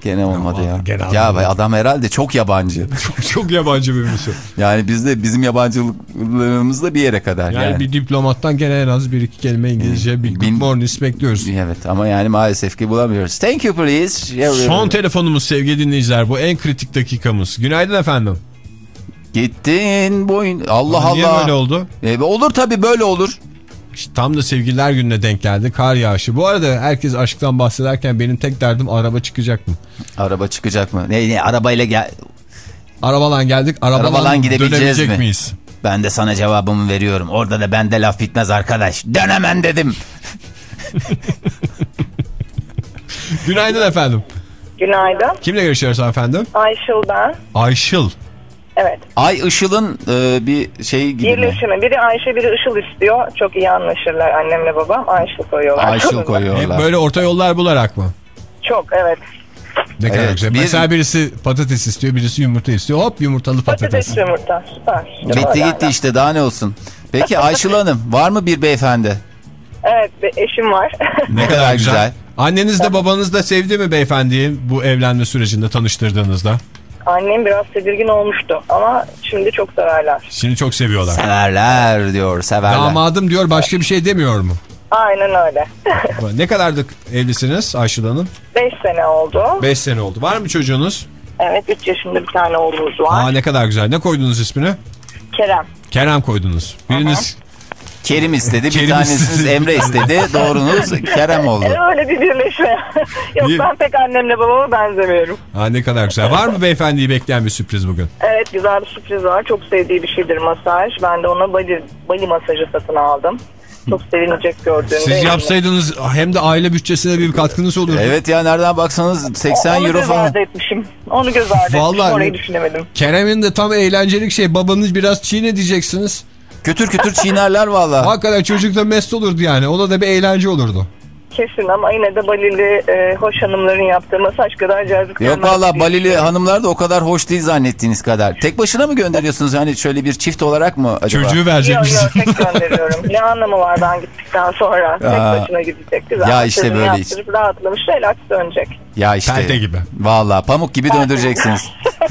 Gene olmadı ya. gene ya olmadı. adam herhalde çok yabancı. Çok, çok yabancı bir misyon. yani bizde bizim yabancılığımız da bir yere kadar. Yani, Yani, bir diplomattan gene en az bir iki kelime İngilizce bir good morning bekliyoruz. Evet ama yani maalesef ki bulamıyoruz. Thank you please. Son telefonumuz sevgili dinleyiciler. Bu en kritik dakikamız. Günaydın efendim. Gittin boyun. Allah Allah. Niye böyle oldu? E, olur tabii böyle olur. İşte tam da sevgililer gününe denk geldi. Kar yağışı. Bu arada herkes aşktan bahsederken benim tek derdim araba çıkacak mı? Araba çıkacak mı? Ne, ne arabayla gel. Arabalan geldik. Arabalan, Arabalan gidebileceğiz mi? miyiz? Ben de sana cevabımı veriyorum. Orada da bende laf bitmez arkadaş. Dönemem dedim. Günaydın efendim. Günaydın. Kimle görüşüyoruz efendim? Ayşıl ben. Ayşıl. Evet. Ay Işıl'ın e, bir şey gibi mi? Birleşimi. Biri Ayşe biri Işıl istiyor. Çok iyi anlaşırlar annemle babam. Ayşıl koyuyorlar. Ayşıl koyuyorlar. Hep böyle orta yollar bularak mı? Çok evet. Ne kadar Evet, güzel. bir- Mesela birisi patates istiyor, birisi yumurta istiyor. Hop yumurtalı patates. Patates yumurta. Süper. Bitti gitti işte daha ne olsun. Peki Ayşıl Hanım var mı bir beyefendi? Evet bir eşim var. Ne kadar güzel. Anneniz de babanız da sevdi mi beyefendiyi bu evlenme sürecinde tanıştırdığınızda? Annem biraz tedirgin olmuştu ama şimdi çok severler. Şimdi çok seviyorlar. Severler diyor severler. Damadım diyor başka bir şey demiyor mu? Aynen öyle. ne kadardık evlisiniz Ayşıl Hanım? 5 sene oldu. 5 sene oldu. Var mı çocuğunuz? Evet 3 yaşında bir tane oğlumuz var. Aa ne kadar güzel. Ne koydunuz ismini? Kerem. Kerem koydunuz. Biriniz Kerim istedi bir Kerim tanesiniz istedi. Emre istedi. Doğrunuz Kerem oldu. E, öyle bir birleşme. Yok İyi. ben pek annemle babama benzemiyorum. Aa, ne kadar güzel. Var mı beyefendiyi bekleyen bir sürpriz bugün? Evet güzel bir sürpriz var. Çok sevdiği bir şeydir masaj. Ben de ona bali, bali masajı satın aldım. Çok sevinecek gördüğümde. Siz eminim. yapsaydınız hem de aile bütçesine bir katkınız olurdu. Evet ya nereden baksanız 80 Onu euro göz falan. ardı etmişim. Onu göz ardı Vallahi- etmişim. Orayı düşünemedim. Kerem'in de tam eğlencelik şey babanız biraz çiğne edeceksiniz. Kütür kütür çiğnerler valla. Hakikaten çocuk da mest olurdu yani. O da bir eğlence olurdu. Kesin ama yine de Balili e, hoş hanımların yaptığı masaj kadar cazip. Yok valla Balili düşünüyorum. hanımlar da o kadar hoş değil zannettiğiniz kadar. Tek başına mı gönderiyorsunuz? Hani şöyle bir çift olarak mı acaba? Çocuğu verecek Yok misin? yok tek gönderiyorum. ne anlamı var ben gittikten sonra? Tek Aa. başına gidecek. Güzel Ya işte böyle yaptırıp rahatlamış relax dönecek. Ya işte. Perde gibi. Valla pamuk gibi döndüreceksiniz.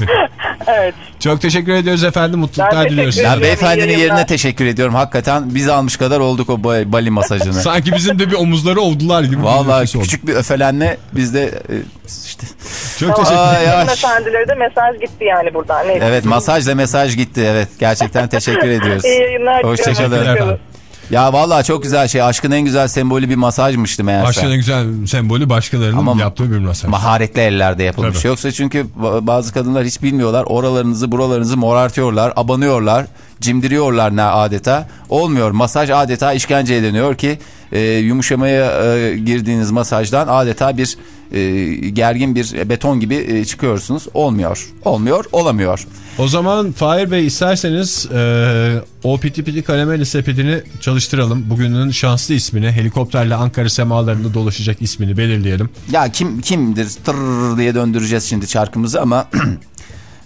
Evet. Çok teşekkür ediyoruz efendim. Mutluluklar diliyoruz. Ben beyefendinin yerine teşekkür ediyorum. Hakikaten biz almış kadar olduk o ba- bali masajını. Sanki bizim de bir omuzları ovdular gibi. Valla nefes oldu. küçük bir öfelenme bizde e, işte. Çok Tamam. teşekkür ederim. Hanımefendilere de mesaj gitti yani buradan. Neyse. Evet masajla mesaj gitti. Evet gerçekten teşekkür ediyoruz. İyi yayınlar. Hoşçakalın. Ya valla çok güzel şey. Aşkın en güzel sembolü bir masajmıştı meğerse. Başka en güzel sembolü başkalarının Ama- yaptığı bir masaj. Maharetli ellerde yapılmış. Tabii. Yoksa çünkü ba- bazı kadınlar hiç bilmiyorlar. Oralarınızı buralarınızı morartıyorlar. Abanıyorlar. Cimdiriyorlar ne adeta. Olmuyor. Masaj adeta işkenceye deniyor ki e, yumuşamaya e, girdiğiniz masajdan adeta bir e, gergin bir beton gibi e, çıkıyorsunuz. Olmuyor. Olmuyor. Olamıyor. O zaman Fahir Bey isterseniz e, o piti piti karameli sepetini çalıştıralım. Bugünün şanslı ismini helikopterle Ankara semalarında dolaşacak ismini belirleyelim. Ya kim kimdir tırr diye döndüreceğiz şimdi çarkımızı ama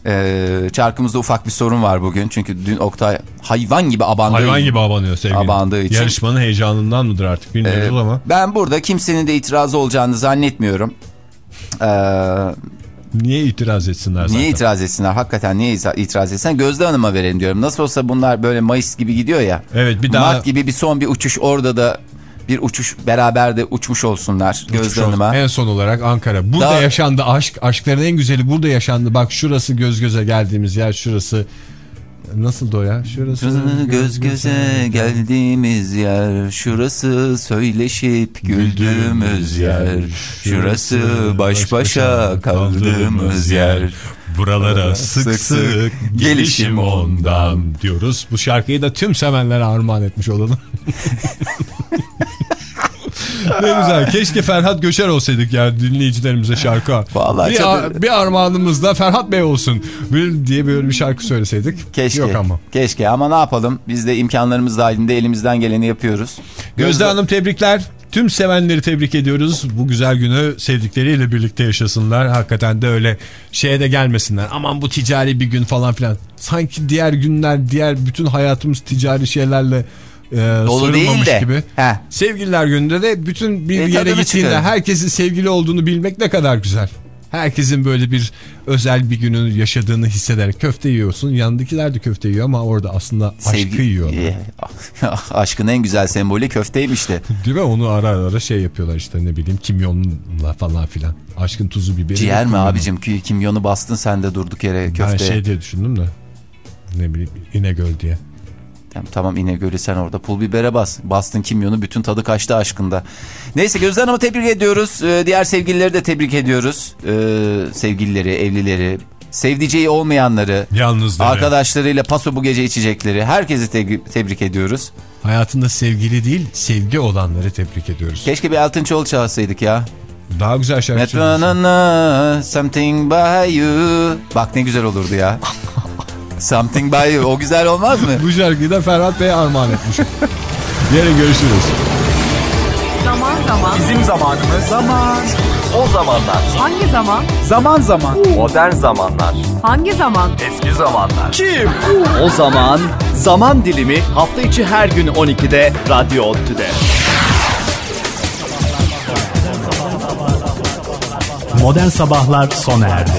Ee, çarkımızda ufak bir sorun var bugün. Çünkü dün Oktay hayvan gibi abandığı, Hayvan gibi abanıyor sevgili. abandığı için. Yarışmanın heyecanından mıdır artık bilmiyoruz Ee, ama. Ben burada kimsenin de itirazı olacağını zannetmiyorum. Ee, Niye itiraz etsinler zaten? niye itiraz etsinler? Hakikaten niye itiraz etsinler? Gözde Hanım'a verelim diyorum. Nasıl olsa bunlar böyle Mayıs gibi gidiyor ya. Evet bir daha Mart gibi bir son bir uçuş orada da bir uçuş beraber de uçmuş olsunlar Gözde Hanım'a. En son olarak Ankara. Burada Daha- yaşandı aşk. Aşkların en güzeli burada yaşandı. Bak şurası göz göze geldiğimiz yer. Şurası nasıl o ya? Şurası Göz göze geldiğimiz yer Şurası söyleşip güldüğümüz yer Şurası baş başa kaldığımız yer Buralara sık Sık sık, sık gelişim ondan diyoruz. Bu şarkıyı da tüm sevenlere armağan etmiş olalım. ne güzel. Keşke Ferhat Göçer olsaydık ya dinleyicilerimize şarkı. Vallahi bir, ar- bir armağanımız da Ferhat Bey olsun. Diye böyle bir şarkı söyleseydik. Keşke. Yok ama. Keşke ama ne yapalım? Biz de imkanlarımız dahilinde elimizden geleni yapıyoruz. Gözde Hanım tebrikler. Tüm sevenleri tebrik ediyoruz. Bu güzel günü sevdikleriyle birlikte yaşasınlar. Hakikaten de öyle şeye de gelmesinler. Aman bu ticari bir gün falan filan. Sanki diğer günler, diğer bütün hayatımız ticari şeylerle e, Dolu değil de. gibi. Heh. Sevgililer gününde de bütün bir E, yere gittiğinde çıkarın. herkesin sevgili olduğunu bilmek ne kadar güzel. Herkesin böyle bir özel bir günün yaşadığını hissederek köfte yiyorsun. Yanındakiler de köfte yiyor ama orada aslında aşkı Sevgi- yiyor. Aşkın en güzel sembolü köfteymiş de. Değil mi? Onu ara ara şey yapıyorlar işte ne bileyim kimyonla falan filan. Aşkın tuzu biberi. Ciğer mi kullanıyor. abicim? Ki- Kimyonu bastın sen de durduk yere köfte. Ben şey diye düşündüm de. Ne bileyim İnegöl diye. Tamam, tamam İnegöl'ü sen orada pul bibere bas. Bastın kimyonu bütün tadı kaçtı aşkında. Neyse Gözde Hanım'ı tebrik ediyoruz. Ee, diğer sevgilileri de tebrik ediyoruz. Ee, sevgilileri, evlileri, sevdiceği olmayanları, Yalnızları. arkadaşlarıyla paso bu gece içecekleri. Herkesi te- tebrik ediyoruz. Hayatında sevgili değil sevgi olanları tebrik ediyoruz. Keşke bir Elton John çalsaydık ya. Daha güzel şarkı. Na-na-na, Something by you. Bak ne güzel olurdu ya. Something by you. O güzel olmaz mı? Bu şarkıyı da Ferhat Bey'e armağan etmişim. Yarın görüşürüz. Zaman zaman. Bizim zamanımız. Zaman. O zamanlar. Hangi zaman? Zaman zaman. Modern zamanlar. Hangi zaman? Eski zamanlar. Kim? O zaman zaman dilimi hafta içi her gün 12'de Radyo Ottu'da. Modern Sabahlar sona erdi.